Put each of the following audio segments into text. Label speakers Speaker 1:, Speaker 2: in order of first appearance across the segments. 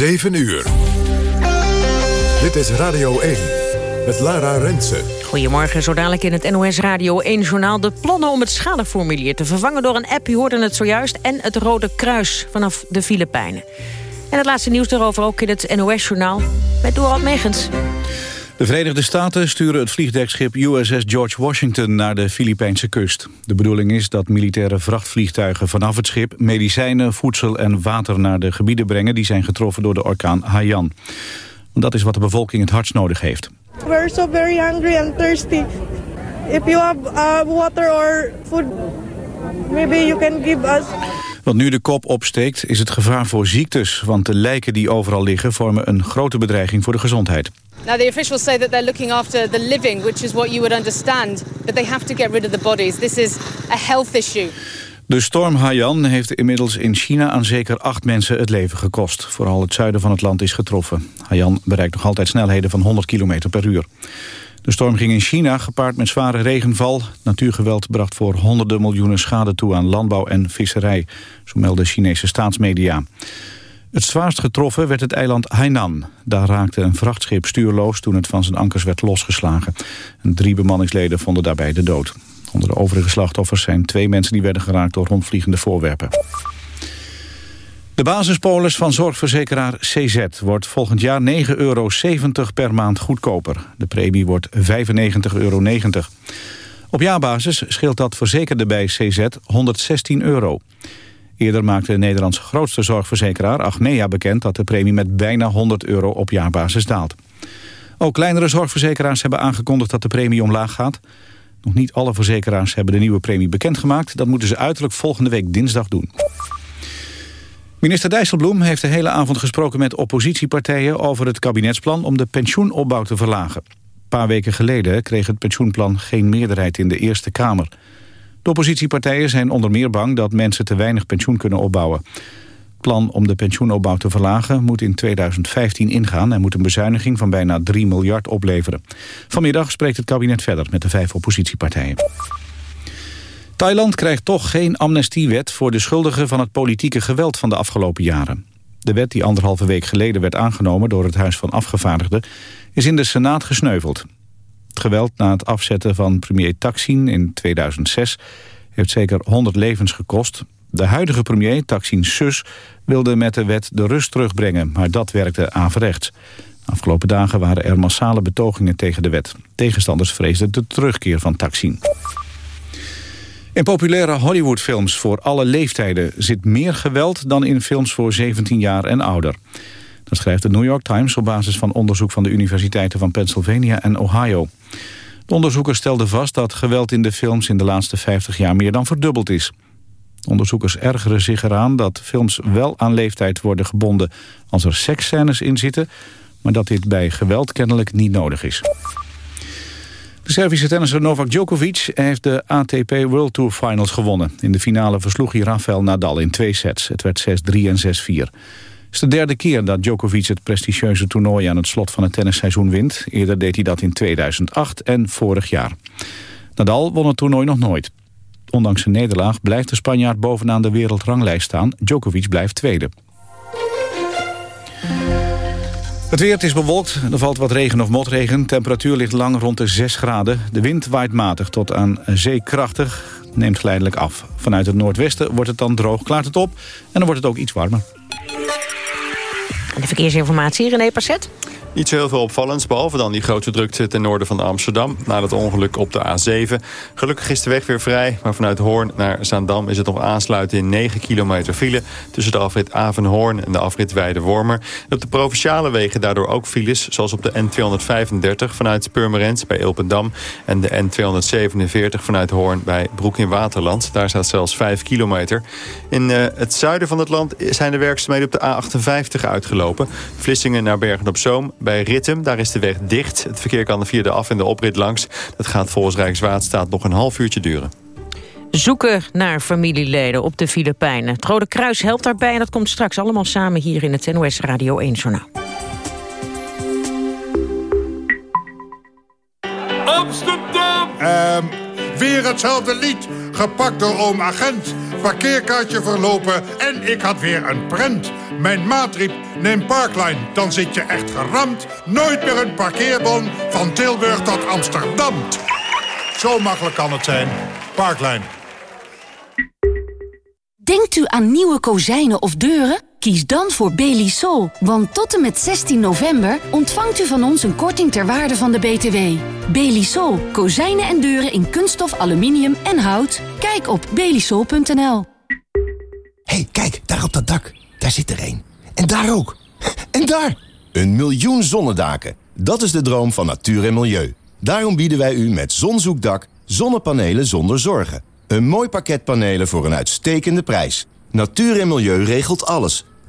Speaker 1: 7 uur. Dit is Radio 1 met Lara Rensen.
Speaker 2: Goedemorgen, zo dadelijk in het NOS Radio 1-journaal... de plannen om het schadeformulier te vervangen door een app... u hoorde het zojuist, en het Rode Kruis vanaf de Filipijnen. En het laatste nieuws daarover ook in het NOS-journaal met Dorald Megens.
Speaker 3: De Verenigde Staten sturen het vliegdekschip USS George Washington naar de Filipijnse kust. De bedoeling is dat militaire vrachtvliegtuigen vanaf het schip medicijnen, voedsel en water naar de gebieden brengen die zijn getroffen door de orkaan Haiyan. Dat is wat de bevolking het hardst nodig heeft.
Speaker 4: We're so very hungry and thirsty. If you have uh, water or food, maybe you can give us.
Speaker 3: Wat nu de kop opsteekt is het gevaar voor ziektes, want de lijken die overal liggen vormen een grote bedreiging voor de gezondheid.
Speaker 5: Now the officials say that they're looking after the living, which is what you would understand, but they have to get rid of the bodies. This is a health issue.
Speaker 3: De storm Haiyan heeft inmiddels in China aan zeker acht mensen het leven gekost. Vooral het zuiden van het land is getroffen. Haiyan bereikt nog altijd snelheden van 100 km per uur. De storm ging in China gepaard met zware regenval. Natuurgeweld bracht voor honderden miljoenen schade toe aan landbouw en visserij. Zo melden Chinese staatsmedia. Het zwaarst getroffen werd het eiland Hainan. Daar raakte een vrachtschip stuurloos toen het van zijn ankers werd losgeslagen. En drie bemanningsleden vonden daarbij de dood. Onder de overige slachtoffers zijn twee mensen die werden geraakt door rondvliegende voorwerpen. De basispolis van zorgverzekeraar CZ wordt volgend jaar 9,70 euro per maand goedkoper. De premie wordt 95,90 euro. Op jaarbasis scheelt dat verzekerde bij CZ 116 euro. Eerder maakte de Nederlands grootste zorgverzekeraar Achmea bekend... dat de premie met bijna 100 euro op jaarbasis daalt. Ook kleinere zorgverzekeraars hebben aangekondigd dat de premie omlaag gaat. Nog niet alle verzekeraars hebben de nieuwe premie bekendgemaakt. Dat moeten ze uiterlijk volgende week dinsdag doen. Minister Dijsselbloem heeft de hele avond gesproken met oppositiepartijen... over het kabinetsplan om de pensioenopbouw te verlagen. Een paar weken geleden kreeg het pensioenplan geen meerderheid in de Eerste Kamer. De oppositiepartijen zijn onder meer bang dat mensen te weinig pensioen kunnen opbouwen. Het plan om de pensioenopbouw te verlagen moet in 2015 ingaan... en moet een bezuiniging van bijna 3 miljard opleveren. Vanmiddag spreekt het kabinet verder met de vijf oppositiepartijen. Thailand krijgt toch geen amnestiewet voor de schuldigen van het politieke geweld van de afgelopen jaren. De wet die anderhalve week geleden werd aangenomen door het Huis van Afgevaardigden is in de Senaat gesneuveld. Het geweld na het afzetten van premier Taksin in 2006 heeft zeker 100 levens gekost. De huidige premier, Taksin Sus, wilde met de wet de rust terugbrengen, maar dat werkte averechts. Afgelopen dagen waren er massale betogingen tegen de wet. Tegenstanders vreesden de terugkeer van Taksin. In populaire Hollywoodfilms voor alle leeftijden zit meer geweld dan in films voor 17 jaar en ouder. Dat schrijft de New York Times op basis van onderzoek van de universiteiten van Pennsylvania en Ohio. De onderzoekers stelden vast dat geweld in de films in de laatste 50 jaar meer dan verdubbeld is. onderzoekers ergeren zich eraan dat films wel aan leeftijd worden gebonden als er seksscènes in zitten, maar dat dit bij geweld kennelijk niet nodig is. De Servische tennisser Novak Djokovic heeft de ATP World Tour Finals gewonnen. In de finale versloeg hij Rafael Nadal in twee sets. Het werd 6-3 en 6-4. Het is de derde keer dat Djokovic het prestigieuze toernooi aan het slot van het tennisseizoen wint. Eerder deed hij dat in 2008 en vorig jaar. Nadal won het toernooi nog nooit. Ondanks zijn nederlaag blijft de Spanjaard bovenaan de wereldranglijst staan. Djokovic blijft tweede. Het weer, is bewolkt. Er valt wat regen of motregen. Temperatuur ligt lang rond de 6 graden. De wind waait matig tot aan zee krachtig. Neemt geleidelijk af. Vanuit het noordwesten wordt het dan droog, klaart het op. En dan wordt het ook iets warmer.
Speaker 2: En de verkeersinformatie, René Passet.
Speaker 6: Niet zo heel veel opvallends, behalve dan die grote drukte ten noorden van Amsterdam... na dat ongeluk op de A7. Gelukkig is de weg weer vrij, maar vanuit Hoorn naar Zaandam... is het nog aansluiten in 9 kilometer file... tussen de afrit Avenhoorn en de afrit Weide-Wormer. Op de provinciale wegen daardoor ook files... zoals op de N235 vanuit Purmerend bij Ilpendam... en de N247 vanuit Hoorn bij Broek in Waterland. Daar staat zelfs 5 kilometer. In uh, het zuiden van het land zijn de werkzaamheden op de A58 uitgelopen. Vlissingen naar Bergen-op-Zoom bij Rittem. Daar is de weg dicht. Het verkeer kan via de af- en de oprit langs. Dat gaat volgens Rijkswaterstaat nog een half uurtje duren.
Speaker 2: Zoeken naar familieleden op de Filipijnen. Het Rode Kruis helpt daarbij en dat komt straks allemaal samen hier in het NOS Radio 1 Journaal.
Speaker 7: Amsterdam!
Speaker 8: Ehm, weer hetzelfde lied, gepakt door oom agent.
Speaker 7: Parkeerkaartje verlopen en ik had weer een prent. Mijn maat riep, neem Parkline, dan zit je echt geramd. Nooit meer een parkeerbon van Tilburg tot Amsterdam. Zo makkelijk kan het zijn. Parkline.
Speaker 8: Denkt u aan nieuwe kozijnen of deuren? Kies dan voor Belisol, want tot en met 16 november ontvangt u van ons een korting ter waarde van de BTW. Belisol, kozijnen en deuren in kunststof, aluminium en hout. Kijk op belisol.nl.
Speaker 9: hey, kijk, daar op dat dak. Daar zit er één. En daar ook. En daar! Een miljoen zonnedaken. Dat is de droom van natuur en milieu. Daarom bieden wij u met Zonzoekdak zonnepanelen zonder zorgen. Een mooi pakket panelen voor een uitstekende prijs. Natuur en milieu regelt alles.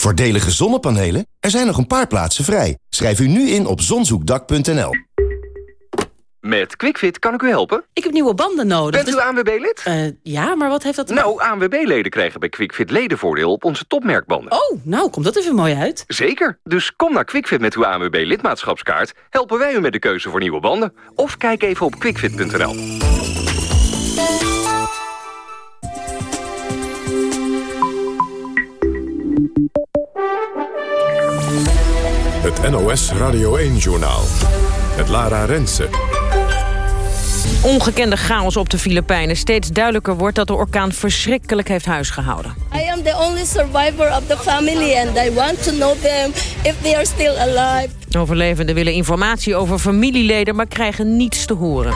Speaker 9: Voordelige zonnepanelen? Er zijn nog een paar plaatsen vrij. Schrijf u nu in op zonzoekdak.nl.
Speaker 10: Met QuickFit kan ik u helpen?
Speaker 11: Ik heb nieuwe banden nodig.
Speaker 10: Bent u ANWB-lid?
Speaker 11: Uh, ja, maar wat heeft dat...
Speaker 10: Nou, ANWB-leden krijgen bij QuickFit ledenvoordeel op onze topmerkbanden.
Speaker 11: Oh, nou, komt dat even mooi uit.
Speaker 10: Zeker. Dus kom naar QuickFit met uw ANWB-lidmaatschapskaart. Helpen wij u met de keuze voor nieuwe banden. Of kijk even op quickfit.nl.
Speaker 1: Het NOS Radio 1-journaal. Het Lara Rensen.
Speaker 2: Ongekende chaos op de Filipijnen. Steeds duidelijker wordt dat de orkaan verschrikkelijk heeft huisgehouden.
Speaker 12: I am the only survivor of the family and I want to know them if they are still alive.
Speaker 2: Overlevenden willen informatie over familieleden, maar krijgen niets te horen.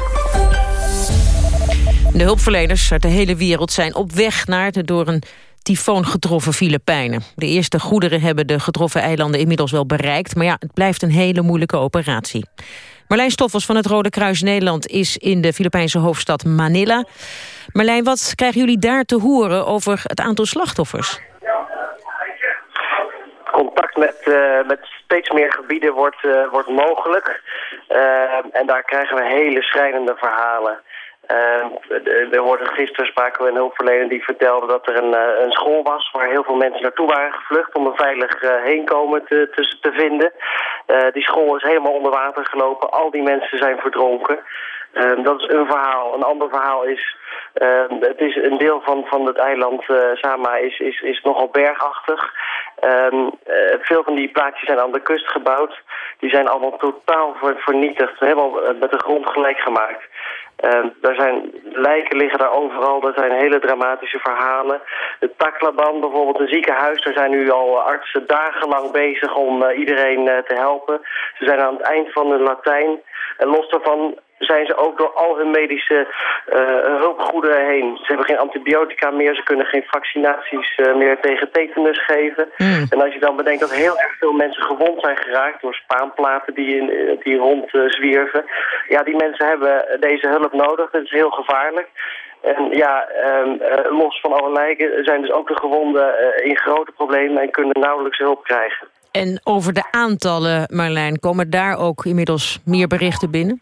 Speaker 2: De hulpverleners uit de hele wereld zijn op weg naar de door een tyfoon getroffen Filipijnen. De eerste goederen hebben de getroffen eilanden inmiddels wel bereikt... maar ja, het blijft een hele moeilijke operatie. Marlijn Stoffels van het Rode Kruis Nederland is in de Filipijnse hoofdstad Manila. Marlijn, wat krijgen jullie daar te horen over het aantal slachtoffers?
Speaker 13: Contact met, uh, met steeds meer gebieden wordt, uh, wordt mogelijk. Uh, en daar krijgen we hele schrijnende verhalen. Uh, er gisteren spraken we een hulpverlener die vertelde dat er een, uh, een school was waar heel veel mensen naartoe waren gevlucht om een veilig uh, heenkomen te, te, te vinden. die school is helemaal onder water gelopen, al die mensen zijn verdronken. Ehm, dat is een verhaal. Een ander verhaal is, ehm, het is een deel van, van het eiland Sama is, is, is nogal bergachtig. Um, veel van die plaatsjes zijn aan de kust gebouwd. Die zijn allemaal totaal vernietigd, helemaal met de grond gelijk gemaakt. Uh, daar zijn lijken liggen daar overal, er zijn hele dramatische verhalen. De Taklaban, bijvoorbeeld een ziekenhuis, daar zijn nu al artsen dagenlang bezig om uh, iedereen uh, te helpen. Ze zijn aan het eind van hun Latijn. En los daarvan zijn ze ook door al hun medische uh, hulpgoederen heen. Ze hebben geen antibiotica meer, ze kunnen geen vaccinaties uh, meer tegen tetanus geven. Mm. En als je dan bedenkt dat heel erg veel mensen gewond zijn geraakt door spaanplaten die, in, die rond uh, zwierven. Ja, die mensen hebben deze hulp nodig, dat is heel gevaarlijk. En ja, um, los van alle lijken zijn dus ook de gewonden in grote problemen en kunnen nauwelijks hulp krijgen.
Speaker 2: En over de aantallen, Marlijn, komen daar ook inmiddels meer berichten binnen?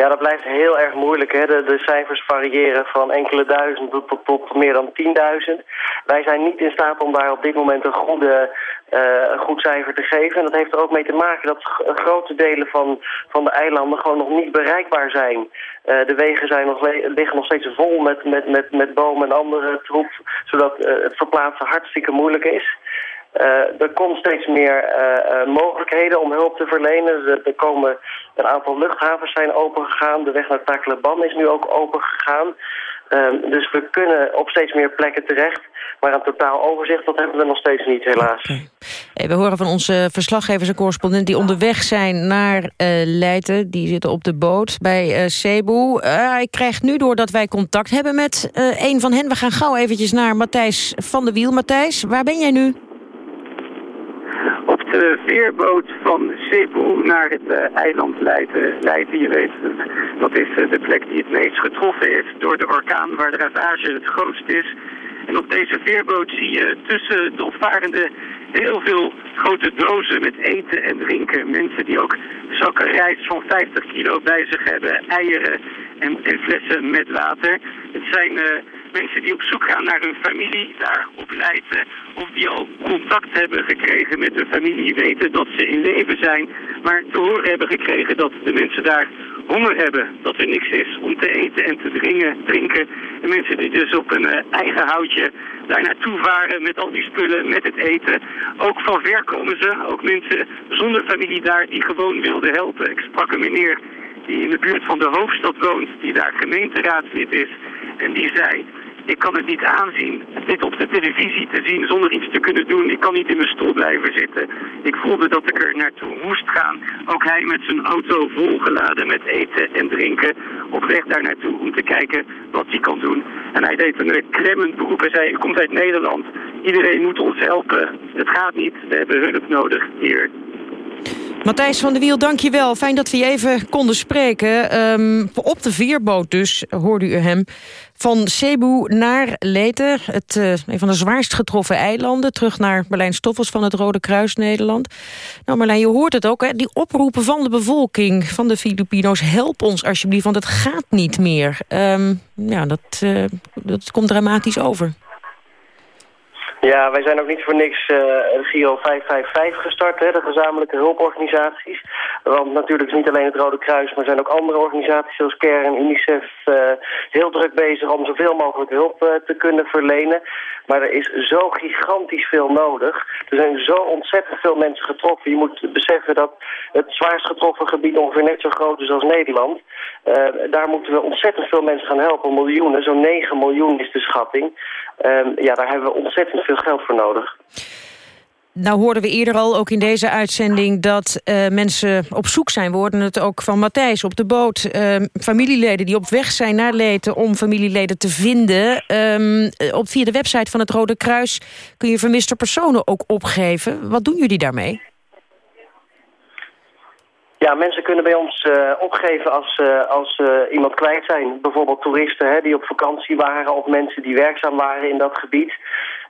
Speaker 13: Ja, dat blijft heel erg moeilijk. Hè? De, cijfers variëren van enkele duizend tot, meer dan 10.000. Wij zijn niet in staat om daar op dit moment een, goede, uh, een goed cijfer te geven. En dat heeft er ook mee te maken dat grote delen van, van de eilanden gewoon nog niet bereikbaar zijn. Uh, de wegen zijn nog, liggen nog steeds vol met, met, met, met bomen en andere troep, zodat uh, het verplaatsen hartstikke moeilijk is. Uh, er komt steeds meer uh, uh, mogelijkheden om hulp te verlenen. Er, er, komen een aantal luchthavens zijn opengegaan. De weg naar Tacloban is nu ook opengegaan. Ehm, dus we kunnen op steeds meer plekken terecht. Maar een totaal overzicht, dat hebben we nog steeds niet, helaas.
Speaker 2: We horen van onze verslaggevers en correspondenten die onderweg zijn naar Leiden. Die zitten op de boot bij Cebu. Ik krijg nu door dat wij contact hebben met een van hen. We gaan gauw eventjes naar Matthijs van der Wiel. Matthijs, waar ben jij nu?
Speaker 14: De veerboot van Cebu naar het uh, eiland Leiden. Leiden, je weet, dat is uh, de plek die het meest getroffen is door de orkaan, waar de ravage het grootst is. En op deze veerboot zie je tussen de opvarenden heel veel grote dozen met eten en drinken. Mensen die ook zakken rijst van 50 kilo bij zich hebben, eieren en, en flessen met water. Het zijn mensen die op zoek gaan naar hun familie daar op Leiden. Of die al contact hebben gekregen met hun familie, weten dat ze in leven zijn. Maar te horen hebben gekregen dat de mensen daar honger hebben. Dat er niks is om te eten en te drinken. drinken. En mensen die dus op een uh, eigen houtje daar naartoe varen met al die spullen, met het eten. Ook van ver komen ze. Ook mensen zonder familie daar die gewoon wilden helpen. Ik sprak een meneer die in de buurt van de hoofdstad woont, die daar gemeenteraadslid is. En die zei, ik kan het niet aanzien dit op de televisie te zien zonder iets te kunnen doen. Ik kan niet in mijn stoel blijven zitten. Ik voelde dat ik er naartoe moest gaan. Ook hij met zijn auto volgeladen met eten en drinken op weg daar naartoe om te kijken wat hij kan doen. En hij deed een klemmend beroep. Hij zei, komt uit Nederland. Iedereen moet ons helpen. Het gaat niet. We hebben hulp nodig hier.
Speaker 2: Matthijs van der Wiel, dank je wel. Fijn dat we je even konden spreken. Um, op de veerboot dus, hoorde u hem. Van Cebu naar Leyte, het, uh, een van de zwaarst getroffen eilanden... terug naar Berlijn Stoffels van het Rode Kruis Nederland. Nou Marlijn, je hoort het ook, hè? die oproepen van de bevolking van de Filipino's... help ons alsjeblieft, want het gaat niet meer. Um, ja, dat, uh, dat komt dramatisch over.
Speaker 13: Ja, wij zijn ook niet voor niks uh, Giro 555 gestart, hè, de gezamenlijke hulporganisaties. Want natuurlijk is niet alleen het Rode Kruis, maar zijn ook andere organisaties zoals CARE en UNICEF uh, heel druk bezig om zoveel mogelijk hulp uh, te kunnen verlenen. Maar er is zo gigantisch veel nodig. Er zijn zo ontzettend veel mensen getroffen. Je moet beseffen dat het zwaarst getroffen gebied ongeveer net zo groot is als Nederland. daar moeten we ontzettend veel mensen gaan helpen, miljoenen. Zo'n 9 miljoen is de schatting. ja, daar hebben we ontzettend veel geld voor nodig.
Speaker 2: Nou hoorden we eerder al, ook in deze uitzending... dat uh, mensen op zoek zijn. We hoorden het ook van Matthijs op de boot. Uh, familieleden die op weg zijn naar Leten om familieleden te vinden. Um, op, via de website van het Rode Kruis kun je vermiste personen ook opgeven. Wat doen jullie daarmee?
Speaker 13: Ja, mensen kunnen bij ons uh, opgeven als, uh, als iemand kwijt zijn. Bijvoorbeeld toeristen hè, die op vakantie waren of mensen die werkzaam waren in dat gebied.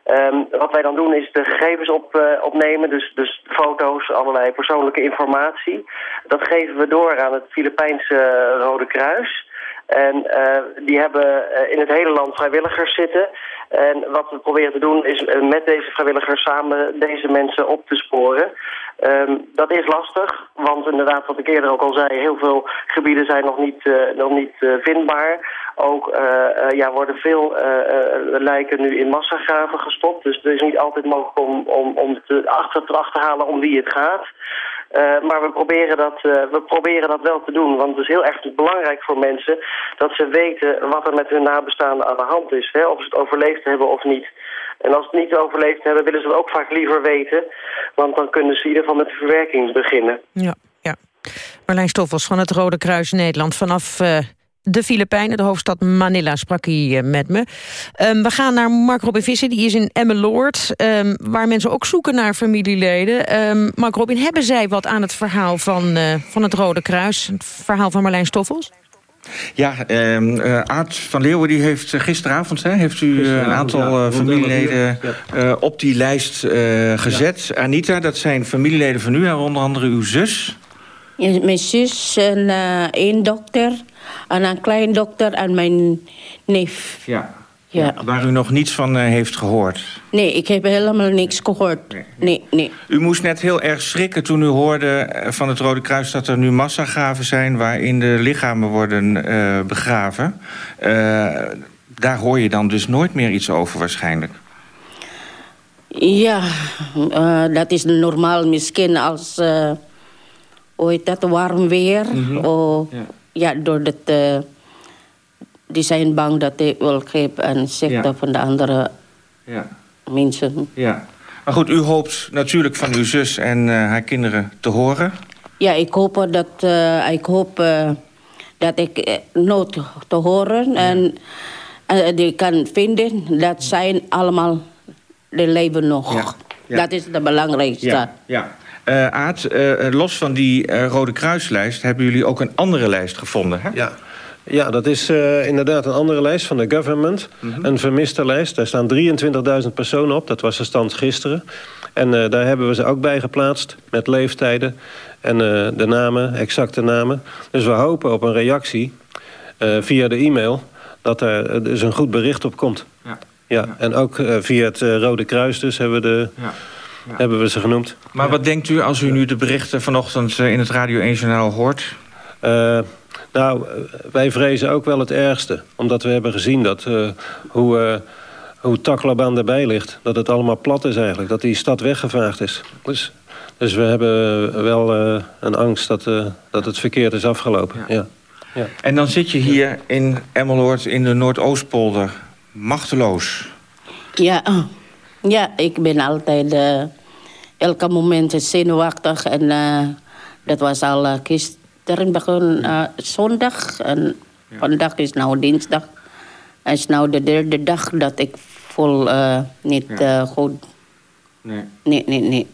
Speaker 13: Um, wat wij dan doen is de gegevens op, uh, opnemen, dus, dus foto's, allerlei persoonlijke informatie. Dat geven we door aan het Filipijnse Rode Kruis. En uh, die hebben uh, in het hele land vrijwilligers zitten. En wat we proberen te doen is met deze vrijwilligers samen deze mensen op te sporen. Um, dat is lastig, want inderdaad wat ik eerder ook al zei, heel veel gebieden zijn nog niet, uh, nog niet uh, vindbaar. Ook uh, ja, worden veel lijken nu in massagraven gestopt. Dus het is niet altijd mogelijk om, om, om te, achter te achterhalen om wie het gaat. Uh, maar we proberen, dat, we proberen dat wel te doen. Want het is heel erg belangrijk voor mensen dat ze weten wat er met hun nabestaanden aan de hand is. Hè? Of ze het overleefd hebben of niet. En als ze het niet overleefd hebben, willen ze het ook vaak liever weten. Want dan kunnen ze in ieder geval met de verwerking beginnen.
Speaker 2: Ja, ja. Marlijn Stoffels van het Rode Kruis Nederland. Vanaf uh, de Filipijnen, de hoofdstad Manila, sprak hij uh, met me. Um, we gaan naar Mark Robin Visser, die is in Emmeloord... Um, waar mensen ook zoeken naar familieleden. Um, Mark Robin, hebben zij wat aan het verhaal van, uh, van het Rode Kruis? Het verhaal van Marlijn Stoffels?
Speaker 15: Ja, uh, Aart van Leeuwen die heeft gisteravond hè, heeft u een aantal ja, familieleden ja. op die lijst gezet. Ja. Anita, dat zijn familieleden van u en onder andere uw zus.
Speaker 16: Ja, mijn zus en één dokter en een kleindokter en mijn neef.
Speaker 15: Ja. Ja. Waar u nog niets van uh, heeft gehoord?
Speaker 16: Nee, ik heb helemaal niks gehoord. Nee, nee. nee,
Speaker 15: U moest net heel erg schrikken toen u hoorde van het Rode Kruis... dat er nu massagraven zijn waarin de lichamen worden uh, begraven. Uh, daar hoor je dan dus nooit meer iets over waarschijnlijk.
Speaker 16: Ja, dat is normaal misschien als... heet dat, warm weer. Mm -hmm. oh, ja. ja, door het die zijn bang dat hij wil geven aan ziekte ja. van de andere ja. mensen.
Speaker 15: Ja. Maar goed, u hoopt natuurlijk van uw zus en uh, haar kinderen te horen.
Speaker 16: Ja, ik hoop dat, uh, ik hoop, uh, dat ik nood te horen. Ja. En die kan vinden dat zijn allemaal de leven nog. Ja. Ja. Dat is het belangrijkste.
Speaker 15: Ja. ja. Uh, Aad, uh, los van die uh, Rode Kruislijst hebben jullie ook een andere lijst gevonden, hè?
Speaker 17: Ja. Ja, dat is uh, inderdaad een andere lijst van de government. Mm -hmm. Een vermiste lijst. Daar staan 23.000 personen op. Dat was de stand gisteren. En uh, daar hebben we ze ook bij geplaatst. Met leeftijden en uh, de namen, exacte namen. Dus we hopen op een reactie via de e-mail... dat er dus een goed bericht op komt. Ja. Ja, ja. En ook via het Rode Kruis dus hebben we, de, ja. Ja. hebben we ze genoemd.
Speaker 15: Maar wat denkt u als u nu de berichten vanochtend in het Radio 1 Journaal hoort?
Speaker 17: Nou, wij vrezen ook wel het ergste. Omdat we hebben gezien dat uh, hoe, uh, hoe Taklaban erbij ligt. Dat het allemaal plat is eigenlijk. Dat die stad weggevaagd is. Dus, dus we hebben wel uh, een angst dat, dat het verkeerd is afgelopen. Ja. Ja.
Speaker 15: ja. En dan zit je hier in Emmeloord in de Noordoostpolder. Machteloos.
Speaker 16: Ja, ja ik ben altijd... elke moment zenuwachtig. En dat was al kist erin begon uh, zondag. En ja. vandaag is nou dinsdag. Het is nou de derde dag dat ik voel uh, niet ja. uh, goed.
Speaker 15: Nee.
Speaker 16: Nee, nee, nee.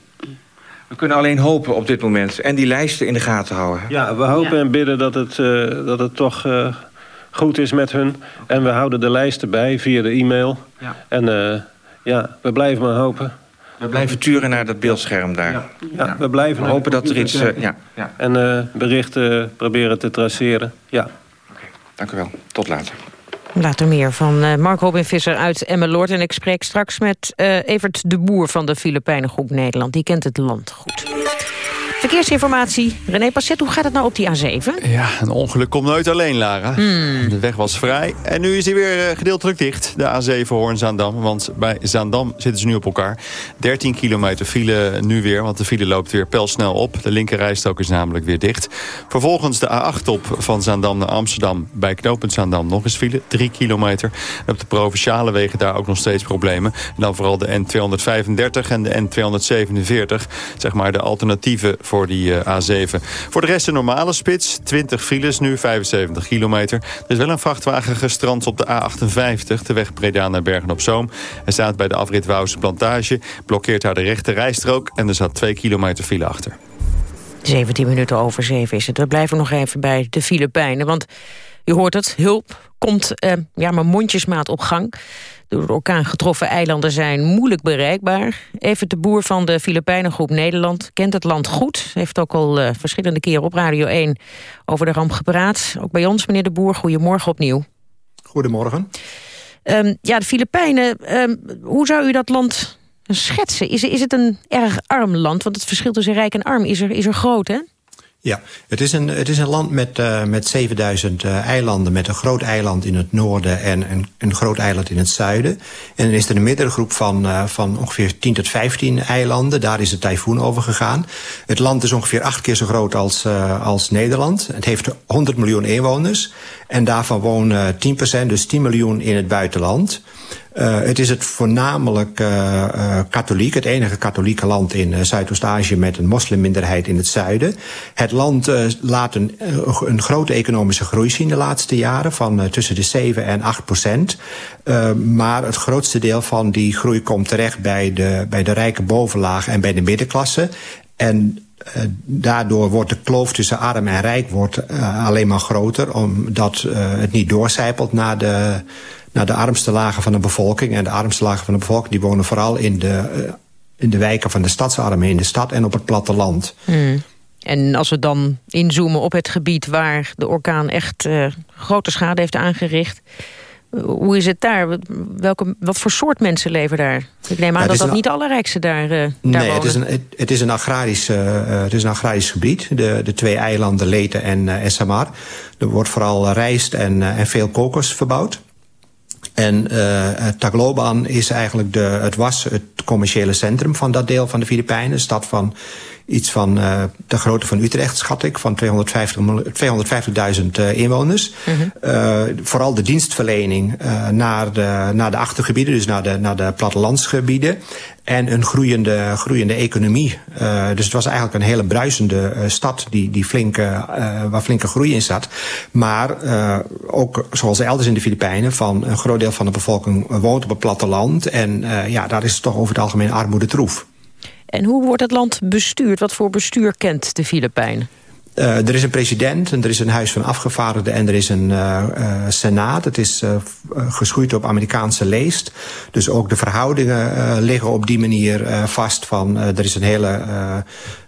Speaker 15: We kunnen alleen hopen op dit moment. En die lijsten in de gaten houden.
Speaker 17: Ja, we hopen ja. en bidden dat het, dat het toch goed is met hun. En we houden de lijsten bij via de e-mail.
Speaker 15: Ja.
Speaker 17: En ja, we blijven maar hopen.
Speaker 15: We blijven turen naar dat beeldscherm daar.
Speaker 17: Ja, ja we blijven
Speaker 15: we hopen dat er iets... Uh, ja, ja.
Speaker 17: En uh, berichten proberen te traceren. Ja.
Speaker 15: Oké, okay, dank u wel. Tot later.
Speaker 2: Later meer van uh, Mark Robin Visser uit Emmeloord. En ik spreek straks met Evert de Boer van de Filipijnengroep Nederland. Die kent het land goed. Verkeersinformatie. René Passet, hoe gaat het nou op die A7?
Speaker 6: Ja, een ongeluk komt nooit alleen, Lara.
Speaker 2: Hmm.
Speaker 6: De weg was vrij en nu is hij weer gedeeltelijk dicht. De A7 Hoorn-Zaandam, want bij Zaandam zitten ze nu op elkaar. 13 kilometer file nu weer, want de file loopt weer pelsnel op. De linkerrijstok is namelijk weer dicht. Vervolgens de A8 op van Zaandam naar Amsterdam. Bij knooppunt Zaandam nog eens file, 3 kilometer. En op de provinciale wegen daar ook nog steeds problemen. En dan vooral de N235 en de N247. Zeg maar de alternatieven voor die uh, A7. Voor de rest een normale spits. 20 files nu, 75 kilometer. Er is wel een vrachtwagen gestrand op de A58. De weg Breda naar Bergen-op-Zoom. Hij staat bij de afrit Wouwse Plantage. Blokkeert daar de rechte rijstrook. En er zat 2 kilometer file achter.
Speaker 2: 17 minuten over 7 is het. We blijven nog even bij de Filipijnen. Want je hoort het, hulp komt eh, ja, maar mondjesmaat op gang. De door orkaan getroffen eilanden zijn moeilijk bereikbaar. Even de boer van de Filipijnengroep Nederland kent het land goed. Heeft ook al uh, verschillende keren op Radio 1 over de ramp gepraat. Ook bij ons, meneer de Boer, goedemorgen opnieuw.
Speaker 18: Goedemorgen.
Speaker 2: Um, ja, de Filipijnen, um, hoe zou u dat land schetsen? Is, is het een erg arm land? Want het verschil tussen rijk en arm is er, is er groot, hè?
Speaker 18: Ja, het is een, het is een land met, uh, met 7000 uh, eilanden, met een groot eiland in het noorden en een, een groot eiland in het zuiden. En dan is er een middengroep van, uh, van ongeveer 10 tot 15 eilanden. Daar is de tyfoon over gegaan. Het land is ongeveer acht keer zo groot als, als Nederland. Het heeft 100 miljoen inwoners. En daarvan wonen 10%, dus 10 miljoen in het buitenland. Uh, het is het voornamelijk uh, uh, katholiek, het enige katholieke land in Zuidoost-Azië met een moslimminderheid in het zuiden. Het land laat een, een, grote economische groei zien de laatste jaren van tussen de 7 en 8 procent. maar het grootste deel van die groei komt terecht bij de, bij de rijke bovenlaag en bij de middenklasse. En daardoor wordt de kloof tussen arm en rijk wordt, alleen maar groter... omdat het niet doorcijpelt naar de, naar de armste lagen van de bevolking. En de armste lagen van de bevolking die wonen vooral in de, in de wijken van de stadsarmen... in de stad en op het platteland.
Speaker 2: Hmm. En als we dan inzoomen op het gebied waar de orkaan echt grote schade heeft aangericht... Hoe is het daar? Welke, wat voor soort mensen leven daar? Ik neem aan ja, dat dat een, niet de allerrijkste daar, uh, daar
Speaker 18: nee,
Speaker 2: wonen.
Speaker 18: Het is een, het, het is een, agrarisch, uh, het is een agrarisch gebied. De, de twee eilanden Leyte en, uh, en Samar. Er wordt vooral rijst en, en veel kokos verbouwd. En Tagloban is eigenlijk de, het was het commerciële centrum van dat deel van de Filipijnen. Stad van iets van uh, de grootte van Utrecht, schat ik, van 250.000 uh, inwoners. Mm -hmm. uh, vooral de dienstverlening uh, naar, de, naar de achtergebieden, dus naar de, naar de plattelandsgebieden. En een groeiende, groeiende economie. Dus het was eigenlijk een hele bruisende stad die, die flinke, waar flinke groei in zat. Maar ook zoals elders in de Filipijnen, van een groot deel van de bevolking woont op het platteland. En ja, daar is het toch over het algemeen armoede troef.
Speaker 2: En hoe wordt het land bestuurd? Wat voor bestuur kent de Filipijnen?
Speaker 18: Uh, er is een president en er is een huis van afgevaardigden en er is een uh, uh, senaat. Het is geschoeid op Amerikaanse leest. Dus ook de verhoudingen liggen op die manier vast van... er is een hele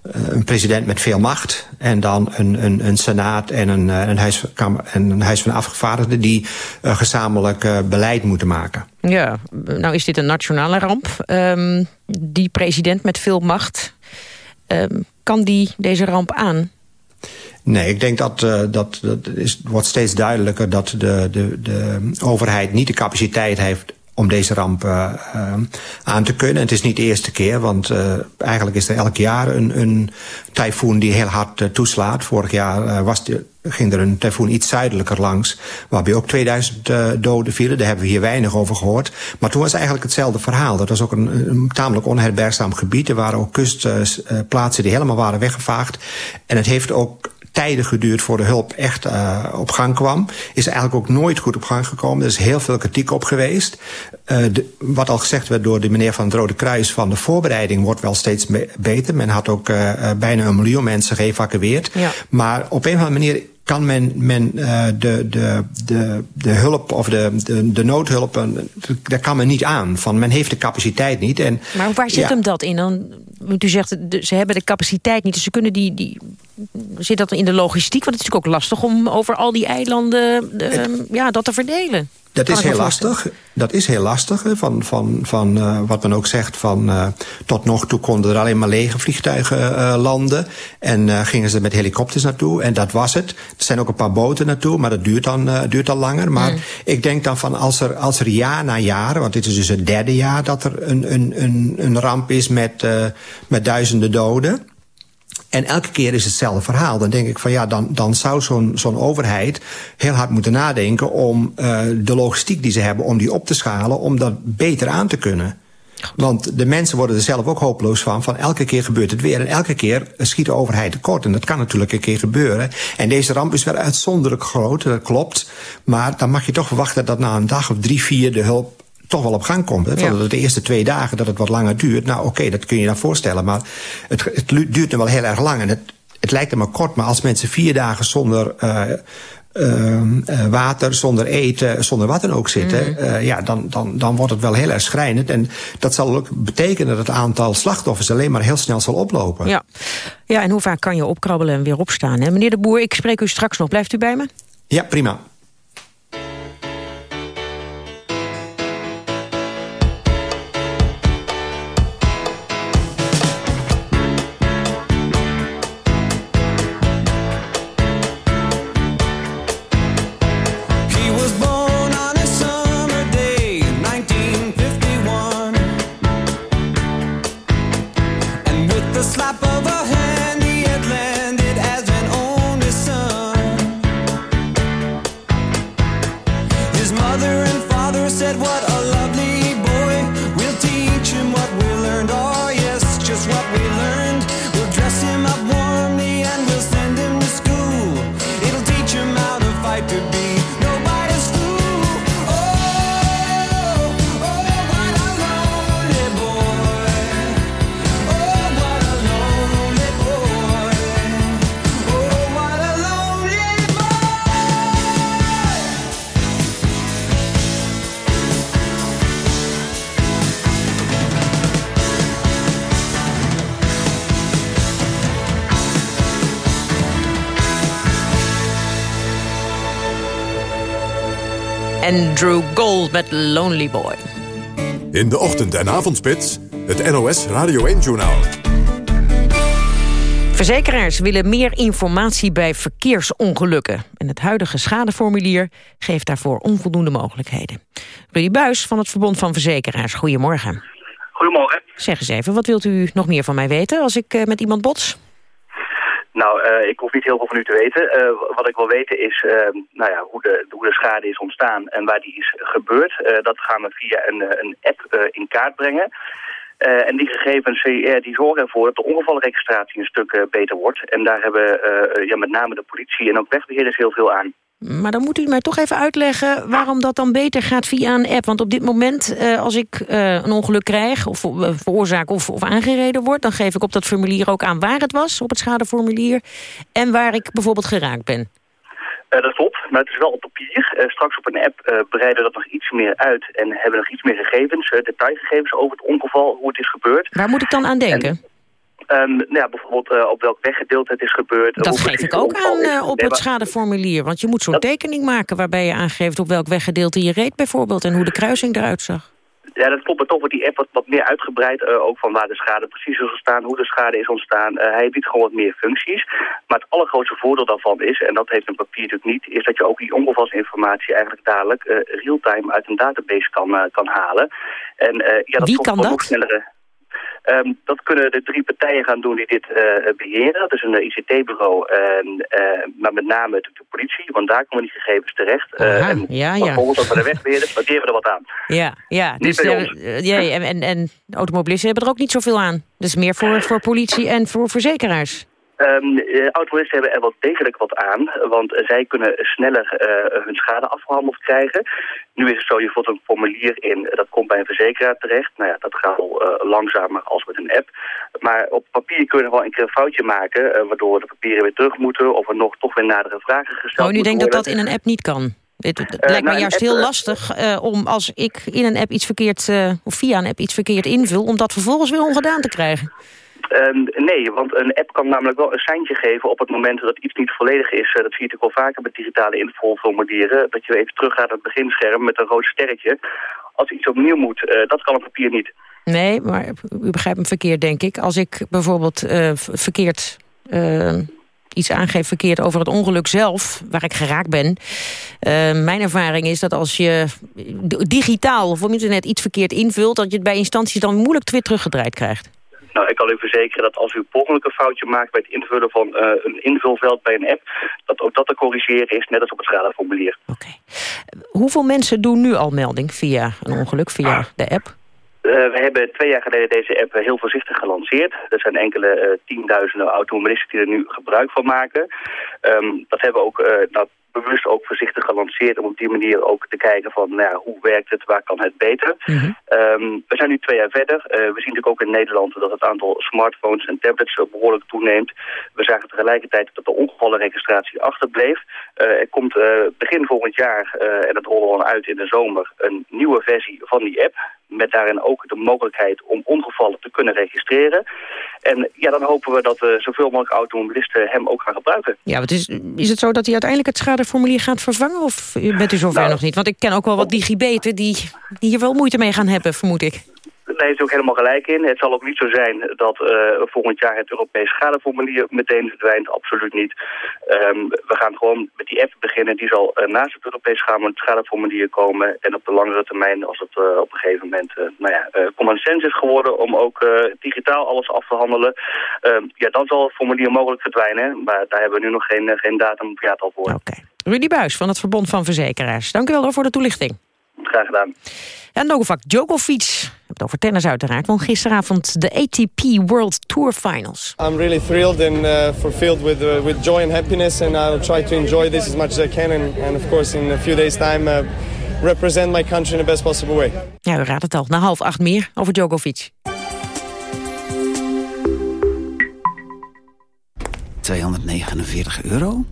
Speaker 18: een president met veel macht en dan een, een, een senaat en een, een, huis, en een huis van afgevaardigden... die gezamenlijk beleid moeten maken.
Speaker 2: Ja, nou is dit een nationale ramp. Um, die president met veel macht, um, kan die deze ramp aan?
Speaker 18: Nee, ik denk dat, uh, dat, dat wordt steeds duidelijker dat de, de, de overheid niet de capaciteit heeft om deze ramp uh, uh, aan te kunnen. En het is niet de eerste keer, want eigenlijk is er elk jaar een, een tyfoon die heel hard toeslaat. Vorig jaar was de, ging er een tyfoon iets zuidelijker langs, waarbij ook 2000 doden vielen. Daar hebben we hier weinig over gehoord. Maar toen was eigenlijk hetzelfde verhaal. Dat was ook een, een tamelijk onherbergzaam gebied. Er waren ook kustplaatsen die helemaal waren weggevaagd. En het heeft ook tijden geduurd voor de hulp echt uh, op gang kwam. Is eigenlijk ook nooit goed op gang gekomen. Er is heel veel kritiek op geweest. Uh, de, wat al gezegd werd door de meneer van het Rode Kruis... van de voorbereiding wordt wel steeds beter. Men had ook uh, bijna een miljoen mensen geëvacueerd. Ja. Maar op een of andere manier kan men, men uh, de, de, de, de hulp of de, de, de noodhulp, daar kan men niet aan. Van, men heeft de capaciteit niet. En,
Speaker 2: maar waar zit ja. hem dat in? Dan, u zegt, ze hebben de capaciteit niet, dus ze kunnen die, die... Zit dat in de logistiek? Want het is natuurlijk ook lastig om over al die eilanden uh, ja, dat te verdelen.
Speaker 18: Dat is heel lastig. Dat is heel lastig. Van, van, van uh, wat men ook zegt van uh, tot nog toe konden er alleen maar lege vliegtuigen uh, landen. En gingen ze met helikopters naartoe. En dat was het. Er zijn ook een paar boten naartoe, maar dat duurt dan, duurt dan langer. Maar mm. ik denk dan van als er, als er jaar na jaar, want dit is dus het derde jaar dat er een, een, een, een ramp is met, met duizenden doden. En elke keer is hetzelfde verhaal. Dan denk ik van ja, dan, dan zou zo'n zo'n overheid heel hard moeten nadenken om uh, de logistiek die ze hebben, om die op te schalen, om dat beter aan te kunnen. Want de mensen worden er zelf ook hopeloos van. Van elke keer gebeurt het weer. En elke keer schiet de overheid tekort. En dat kan natuurlijk een keer gebeuren. En deze ramp is wel uitzonderlijk groot, dat klopt. Maar dan mag je toch verwachten dat na een dag of drie, vier de hulp toch wel op gang komt. Hè? Ja. De eerste twee dagen dat het wat langer duurt. Nou oké, okay, dat kun je dan voorstellen. Maar het, het duurt nu wel heel erg lang. En het, het lijkt er maar kort. Maar als mensen vier dagen zonder... Uh, uh, water, zonder eten, zonder wat dan ook zitten... Mm. Uh, ja, dan, dan, dan wordt het wel heel erg schrijnend. En dat zal ook betekenen dat het aantal slachtoffers... alleen maar heel snel zal oplopen.
Speaker 2: Ja, ja en hoe vaak kan je opkrabbelen en weer opstaan? Hè? Meneer de Boer, ik spreek u straks nog. Blijft u bij me?
Speaker 18: Ja, prima.
Speaker 2: Andrew Gold met Lonely Boy.
Speaker 1: In de ochtend- en avondspits, het NOS Radio 1-journaal.
Speaker 2: Verzekeraars willen meer informatie bij verkeersongelukken. En het huidige schadeformulier geeft daarvoor onvoldoende mogelijkheden. Rudy Buis van het Verbond van Verzekeraars, goedemorgen.
Speaker 19: Goedemorgen.
Speaker 2: Zeg eens even, wat wilt u nog meer van mij weten als ik uh, met iemand bots?
Speaker 19: Nou, uh, ik hoef niet heel veel van u te weten. Uh, wat ik wil weten is uh, nou ja, hoe, de, hoe de schade is ontstaan en waar die is gebeurd. dat gaan we via een, een app in kaart brengen. en die gegevens die zorgen ervoor dat de ongevalregistratie een stuk beter wordt. En daar hebben ja, met name de politie en ook wegbeheerders heel veel aan.
Speaker 2: Maar dan moet u mij toch even uitleggen waarom dat dan beter gaat via een app. Want op dit moment, eh, als ik eh, een ongeluk krijg... of uh, veroorzaak of, of aangereden word... dan geef ik op dat formulier ook aan waar het was, op het schadeformulier... en waar ik bijvoorbeeld geraakt ben.
Speaker 19: Dat klopt, maar het is wel op papier. Straks op een app breiden we dat nog iets meer uit en hebben nog iets meer gegevens, detailgegevens over het ongeval, hoe het is gebeurd.
Speaker 2: Waar moet ik dan aan denken?
Speaker 19: En, um, nou ja, bijvoorbeeld op welk weggedeelte het is gebeurd.
Speaker 2: Dat geef ik ook aan op het schadeformulier, want je moet zo'n tekening maken waarbij je aangeeft op welk weggedeelte je reed bijvoorbeeld en hoe de kruising eruit zag.
Speaker 19: Ja, dat klopt. Maar toch wordt die app wat, wat meer uitgebreid. Uh, ook van waar de schade precies is ontstaan, hoe de schade is ontstaan. Uh, hij biedt gewoon wat meer functies. Maar het allergrootste voordeel daarvan is, en dat heeft een papier natuurlijk niet... is dat je ook die ongevalsinformatie eigenlijk dadelijk uh, real-time uit een database kan, kan halen. En, ja, dat
Speaker 2: Wie kan dat?
Speaker 19: Ook snellere... Um, dat kunnen de drie partijen gaan doen die dit uh, beheren. Dat is een ICT-bureau, uh, maar met name de, de, politie, want daar komen die gegevens terecht.
Speaker 2: Aha, en ja, ja.
Speaker 19: Bijvoorbeeld als we de wegbeheerders, maar die hebben er wat aan.
Speaker 2: Ja, ja.
Speaker 19: Niet
Speaker 2: dus, ja en, en, en automobilisten hebben er ook niet zoveel aan. Dus meer voor, voor politie en voor verzekeraars.
Speaker 19: Um, automobilisten hebben er wel degelijk wat aan, want zij kunnen sneller uh, hun schade afgehandeld krijgen. Nu is het zo, je voert een formulier in, dat komt bij een verzekeraar terecht. Nou ja, dat gaat al uh, langzamer als met een app. Maar op papier kun je nog wel een keer een foutje maken, waardoor de papieren weer terug moeten of er nog toch weer nadere vragen gesteld
Speaker 2: Oh, u denkt
Speaker 19: worden.
Speaker 2: dat dat in een app niet kan? Het, het lijkt me
Speaker 19: nou,
Speaker 2: juist heel lastig om als ik in een app iets verkeerd, of via een app iets verkeerd invul, om dat vervolgens weer ongedaan te krijgen.
Speaker 19: Um, nee, want een app kan namelijk wel een seintje geven op het moment dat iets niet volledig is. Uh, dat zie je natuurlijk wel vaker met digitale invulformulieren. Dat je even teruggaat naar het beginscherm met een rood sterretje. Als iets opnieuw moet, uh, dat kan op papier niet.
Speaker 2: Nee, maar u begrijpt me verkeerd, denk ik. Als ik bijvoorbeeld uh, verkeerd iets aangeef verkeerd over het ongeluk zelf, waar ik geraakt ben. Mijn ervaring is dat als je digitaal of op internet iets verkeerd invult, dat je het bij instanties dan moeilijk weer teruggedraaid krijgt.
Speaker 19: Nou, ik kan u verzekeren dat als u per een foutje maakt bij het invullen van uh, een invulveld bij een app, dat ook dat te corrigeren is, net als op het schadeformulier.
Speaker 2: Oké. Okay. Hoeveel mensen doen nu al melding via een ongeluk, via de app?
Speaker 19: Uh, we hebben twee jaar geleden deze app heel voorzichtig gelanceerd. Er zijn enkele uh, tienduizenden automobilisten die er nu gebruik van maken. Um, dat hebben we ook uh, nou, bewust ook voorzichtig gelanceerd... om op die manier ook te kijken van nou ja, hoe werkt het, waar kan het beter. Mm -hmm. um, we zijn nu twee jaar verder. we zien natuurlijk ook in Nederland dat het aantal smartphones en tablets behoorlijk toeneemt. We zagen tegelijkertijd dat de ongevallenregistratie achterbleef. er komt begin volgend jaar, en dat rollen we al uit in de zomer... een nieuwe versie van die app met daarin ook de mogelijkheid om ongevallen te kunnen registreren. En ja, dan hopen we dat uh, zoveel mogelijk automobilisten hem ook gaan gebruiken.
Speaker 2: Ja, wat is, is het zo dat hij uiteindelijk het schadeformulier gaat vervangen? Of bent u zover nou, nog niet? Want ik ken ook wel wat digibeten die, die hier wel moeite mee gaan hebben, vermoed ik.
Speaker 19: Daar heeft u ook helemaal gelijk in. Het zal ook niet zo zijn dat uh, volgend jaar het Europees schadeformulier meteen verdwijnt. Absoluut niet. Um, we gaan gewoon met die app beginnen. Die zal uh, naast het Europees schadeformulier komen. En op de langere termijn, als het uh, op een gegeven moment nou ja, common sense is geworden om ook digitaal alles af te handelen. Um, ja, dan zal het formulier mogelijk verdwijnen. Maar daar hebben we nu nog geen, geen datum of jaartal voor.
Speaker 2: Oké. Okay. Rudy Buis van het Verbond van Verzekeraars. Dank u wel voor de toelichting.
Speaker 19: Graag gedaan.
Speaker 2: En Novak Djokovic, we hebben het over tennis uiteraard, won gisteravond de ATP World Tour Finals.
Speaker 20: I'm really thrilled and uh, fulfilled with, uh, with joy and happiness and I'll try to enjoy this as much as I can and, and of course in a few days time uh, represent my country in the best possible way.
Speaker 2: Ja, u raadt het al. Na half acht meer over Djokovic.
Speaker 21: 249 euro?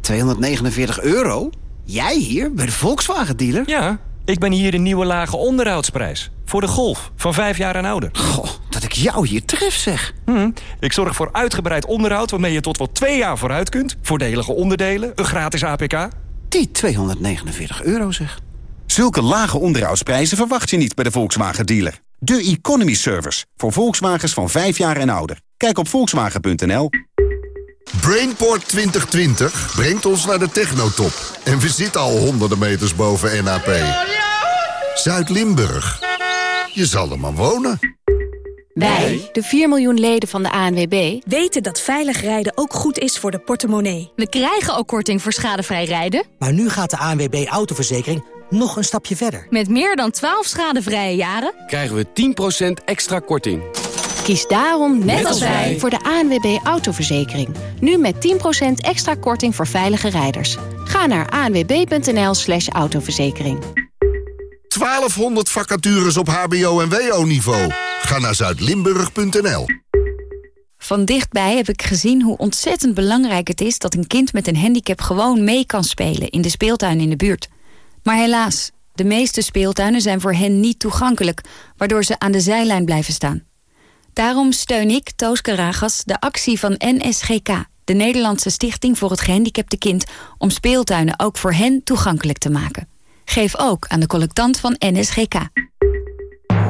Speaker 21: 249 euro? Jij hier, bij de Volkswagen-dealer?
Speaker 22: Ja, ik ben hier de nieuwe lage onderhoudsprijs. Voor de Golf, van vijf jaar en ouder.
Speaker 21: Goh, dat ik jou hier tref, zeg.
Speaker 22: Hm, ik zorg voor uitgebreid onderhoud waarmee je tot wel twee jaar vooruit kunt. Voordelige onderdelen, een gratis APK.
Speaker 21: Die 249 euro, zeg.
Speaker 23: Zulke lage onderhoudsprijzen verwacht je niet bij de Volkswagen-dealer. De Economy Service, voor Volkswagens van vijf jaar en ouder. Kijk op volkswagen.nl.
Speaker 1: Brainport 2020 brengt ons naar de technotop. En we zitten al honderden meters boven NAP. Zuid-Limburg. Je zal er maar wonen.
Speaker 24: Wij, de 4 miljoen leden van de ANWB, weten dat veilig rijden ook goed is voor de portemonnee.
Speaker 8: We krijgen ook korting voor schadevrij rijden.
Speaker 25: Maar nu gaat de ANWB Autoverzekering nog een stapje verder.
Speaker 8: Met meer dan 12 schadevrije jaren
Speaker 26: krijgen we 10% extra korting.
Speaker 24: Kies daarom, net, net als wij, voor de ANWB Autoverzekering. Nu met 10% extra korting voor veilige rijders. Ga
Speaker 8: Ga naar anwb.nl slash autoverzekering.
Speaker 9: 1200 vacatures op hbo- en wo-niveau. Ga naar zuidlimburg.nl.
Speaker 27: Van dichtbij heb ik gezien hoe ontzettend belangrijk het is... dat een kind met een handicap gewoon mee kan spelen... in de speeltuin in de buurt. Maar helaas, de meeste speeltuinen zijn voor hen niet toegankelijk... waardoor ze aan de zijlijn blijven staan. Daarom steun ik, Toos Karagas, de actie van NSGK... de Nederlandse Stichting voor het Gehandicapte Kind... om speeltuinen ook voor hen toegankelijk te maken. Geef ook aan de collectant van NSGK.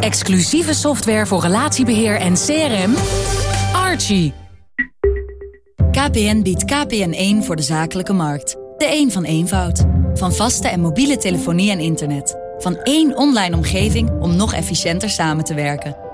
Speaker 28: Exclusieve software voor relatiebeheer en CRM... Archie. KPN biedt KPN1 voor de zakelijke markt. De een van eenvoud. Van vaste en mobiele telefonie en internet. Van één online omgeving om nog efficiënter samen te werken.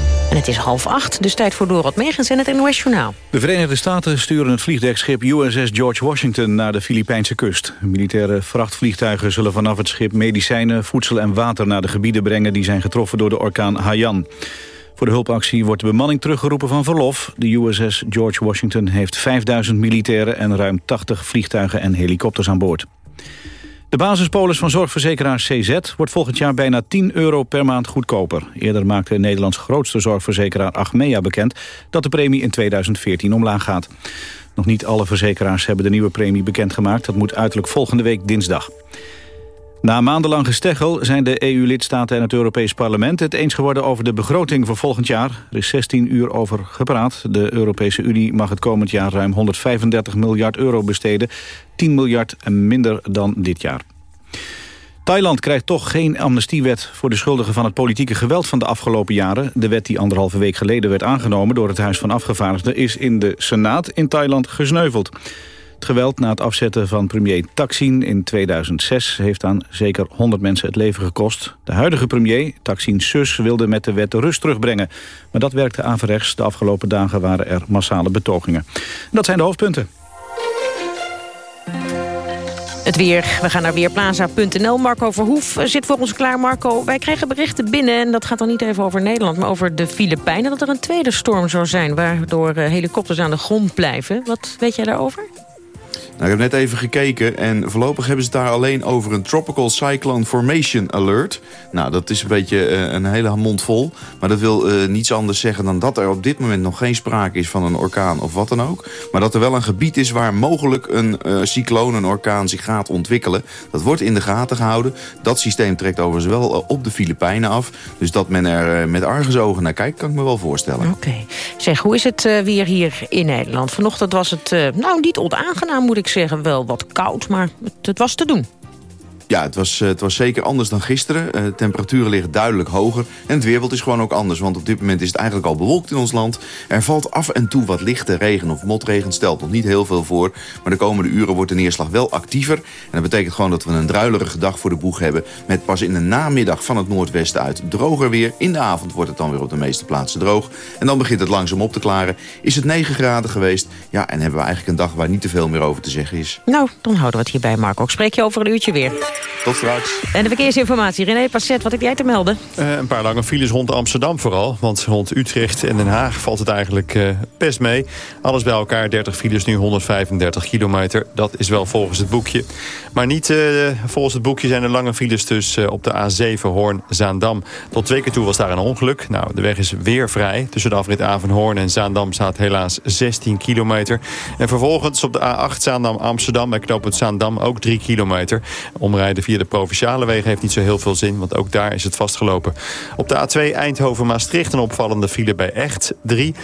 Speaker 2: En het is half acht, dus tijd voor Dorot Megens en het NOS Journaal.
Speaker 3: De Verenigde Staten sturen het vliegdekschip USS George Washington naar de Filipijnse kust. Militaire vrachtvliegtuigen zullen vanaf het schip medicijnen, voedsel en water naar de gebieden brengen die zijn getroffen door de orkaan Haiyan. Voor de hulpactie wordt de bemanning teruggeroepen van verlof. De USS George Washington heeft 5000 militairen en ruim 80 vliegtuigen en helikopters aan boord. De basispolis van zorgverzekeraar CZ wordt volgend jaar bijna 10 euro per maand goedkoper. Eerder maakte Nederlands grootste zorgverzekeraar Achmea bekend dat de premie in 2014 omlaag gaat. Nog niet alle verzekeraars hebben de nieuwe premie bekendgemaakt. Dat moet uiterlijk volgende week dinsdag. Na maandenlang gesteggel zijn de EU-lidstaten en het Europees Parlement het eens geworden over de begroting voor volgend jaar. Er is 16 uur over gepraat. De Europese Unie mag het komend jaar ruim 135 miljard euro besteden. 10 miljard minder dan dit jaar. Thailand krijgt toch geen amnestiewet voor de schuldigen van het politieke geweld van de afgelopen jaren. De wet die anderhalve week geleden werd aangenomen door het Huis van Afgevaardigden is in de Senaat in Thailand gesneuveld. Het geweld na het afzetten van premier Thaksin in 2006 heeft aan zeker 100 mensen het leven gekost. De huidige premier, Thaksin's zus, wilde met de wet rust terugbrengen. Maar dat werkte averechts. De afgelopen dagen waren er massale betogingen. Dat zijn de hoofdpunten.
Speaker 2: Het weer. We gaan naar weerplaza.nl. Marco Verhoef zit voor ons klaar. Marco, wij krijgen berichten binnen... en dat gaat dan niet even over Nederland... maar over de Filipijnen... dat er een tweede storm zou zijn... waardoor eh, helikopters aan de grond blijven. Wat weet jij daarover?
Speaker 29: Nou, ik heb net even gekeken en voorlopig hebben ze daar alleen over een Tropical Cyclone Formation Alert. Nou, dat is een beetje uh, een hele mond vol. Maar dat wil uh, niets anders zeggen dan dat er op dit moment nog geen sprake is van een orkaan of wat dan ook. Maar dat er wel een gebied is waar mogelijk een uh, cycloon, een orkaan zich gaat ontwikkelen. Dat wordt in de gaten gehouden. Dat systeem trekt overigens wel op de Filipijnen af. Dus dat men er met argusogen naar kijkt, kan ik me wel voorstellen.
Speaker 2: Oké. Zeg, hoe is het weer hier in Nederland? Vanochtend was het nou niet onaangenaam, moet ik zeggen, wel wat koud, maar het, het was te doen.
Speaker 29: Ja, het was, het was zeker anders dan gisteren. Uh, de temperaturen liggen duidelijk hoger. En het weerbeeld is gewoon ook anders. Want op dit moment is het eigenlijk al bewolkt in ons land. Er valt af en toe wat lichte regen of motregen. Stelt nog niet heel veel voor. Maar de komende uren wordt de neerslag wel actiever. En dat betekent gewoon dat we een druilerige dag voor de boeg hebben. Met pas in de namiddag van het noordwesten uit droger weer. In de avond wordt het dan weer op de meeste plaatsen droog. En dan begint het langzaam op te klaren. Is het 9 graden geweest. Ja, en hebben we eigenlijk een dag waar niet te veel meer over te zeggen is.
Speaker 2: Nou, dan houden we het hierbij, Marco. Ik spreek je over een uurtje weer.
Speaker 29: Tot straks.
Speaker 2: En de verkeersinformatie. René Passet, wat heb jij te melden?
Speaker 6: Uh, een paar lange files rond Amsterdam vooral. Want rond Utrecht en Den Haag valt het eigenlijk uh, best mee. Alles bij elkaar, 30 files, nu 135 kilometer. Dat is wel volgens het boekje. Maar niet uh, volgens het boekje zijn er lange files dus op de A7 Hoorn-Zaandam. Tot twee keer toe was daar een ongeluk. Nou, de weg is weer vrij. Tussen de afrit Avenhoorn en Zaandam staat helaas 16 kilometer. En vervolgens op de A8 Zaandam-Amsterdam bij knooppunt Zaandam ook 3 kilometer. Omrijden via de provinciale wegen heeft niet zo heel veel zin, want ook daar is het vastgelopen. Op de A2 Eindhoven-Maastricht een opvallende file bij Echt, 3.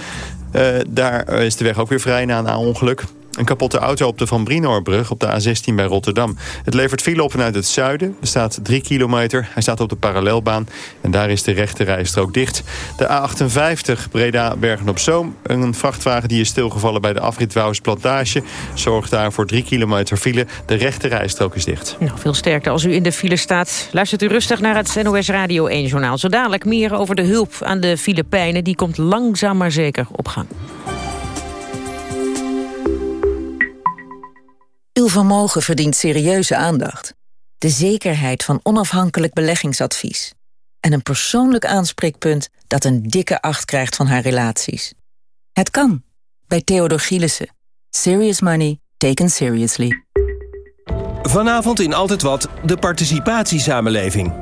Speaker 6: Uh, daar is de weg ook weer vrij na een ongeluk. Een kapotte auto op de Van Brinoorbrug op de A16 bij Rotterdam. Het levert file op vanuit het zuiden. Er staat 3 kilometer. Hij staat op de parallelbaan. En daar is de rechte rijstrook dicht. De A58 Breda-Bergen-op-Zoom. Een vrachtwagen die is stilgevallen bij de afrit Plantage. Zorgt daar voor 3 kilometer file. De rechte rijstrook is dicht.
Speaker 2: Nou, veel sterkte als u in de file staat. Luistert u rustig naar het NOS Radio 1-journaal. Zo dadelijk meer over de hulp aan de Filipijnen. Die komt langzaam maar zeker op gang.
Speaker 30: Uw vermogen verdient serieuze aandacht. De zekerheid van onafhankelijk beleggingsadvies. En een persoonlijk aanspreekpunt dat een dikke acht krijgt van haar relaties. Het kan. Bij Theodor Gielissen. Serious money taken seriously.
Speaker 31: Vanavond in Altijd Wat, de participatiesamenleving.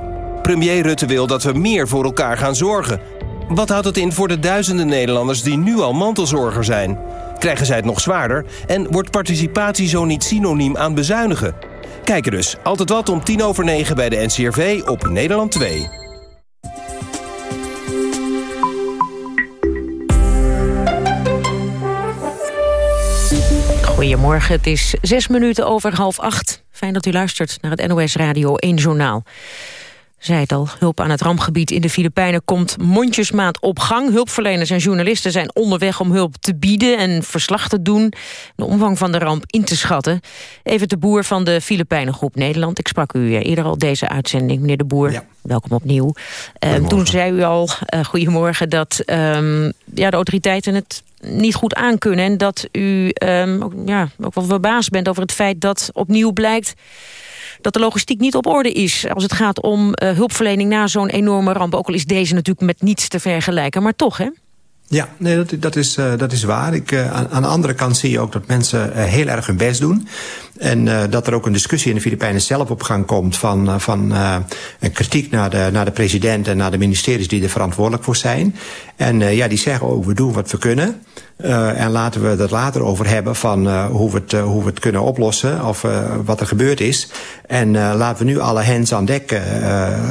Speaker 31: Premier Rutte wil dat we meer voor elkaar gaan zorgen. Wat houdt het in voor de duizenden Nederlanders die nu al mantelzorger zijn? Krijgen zij het nog zwaarder? En wordt participatie zo niet synoniem aan bezuinigen? Kijk er dus. Altijd wat om tien over negen bij de NCRV op Nederland 2.
Speaker 2: Goedemorgen, het is zes minuten over half acht. Fijn dat u luistert naar het NOS Radio 1 Journaal zei het al, hulp aan het rampgebied in de Filipijnen komt mondjesmaat op gang. Hulpverleners en journalisten zijn onderweg om hulp te bieden en verslag te doen. De omvang van de ramp in te schatten. Even de Boer van de Filipijnengroep Nederland. Ik sprak u eerder al deze uitzending, meneer de Boer. Welkom opnieuw. Uh, toen zei u al, uh, goedemorgen, dat um, ja, de autoriteiten het niet goed aankunnen. En dat u um, ook, ja, ook wel verbaasd bent over het feit dat opnieuw blijkt dat de logistiek niet op orde is... als het gaat om uh, hulpverlening na zo'n enorme ramp. Ook al is deze natuurlijk met niets te vergelijken, maar toch, hè?
Speaker 18: Ja, nee, dat, dat, is, uh, dat is waar. Ik, uh, aan, de andere kant zie je ook dat mensen heel erg hun best doen. En dat er ook een discussie in de Filipijnen zelf op gang komt... van, van een kritiek naar de, naar de president en naar de ministeries die er verantwoordelijk voor zijn. En ja, die zeggen ook, we doen wat we kunnen... Uh, en laten we het later over hebben van uh, hoe, we het, uh, hoe we het kunnen oplossen of wat er gebeurd is. En laten we nu alle hens aan dek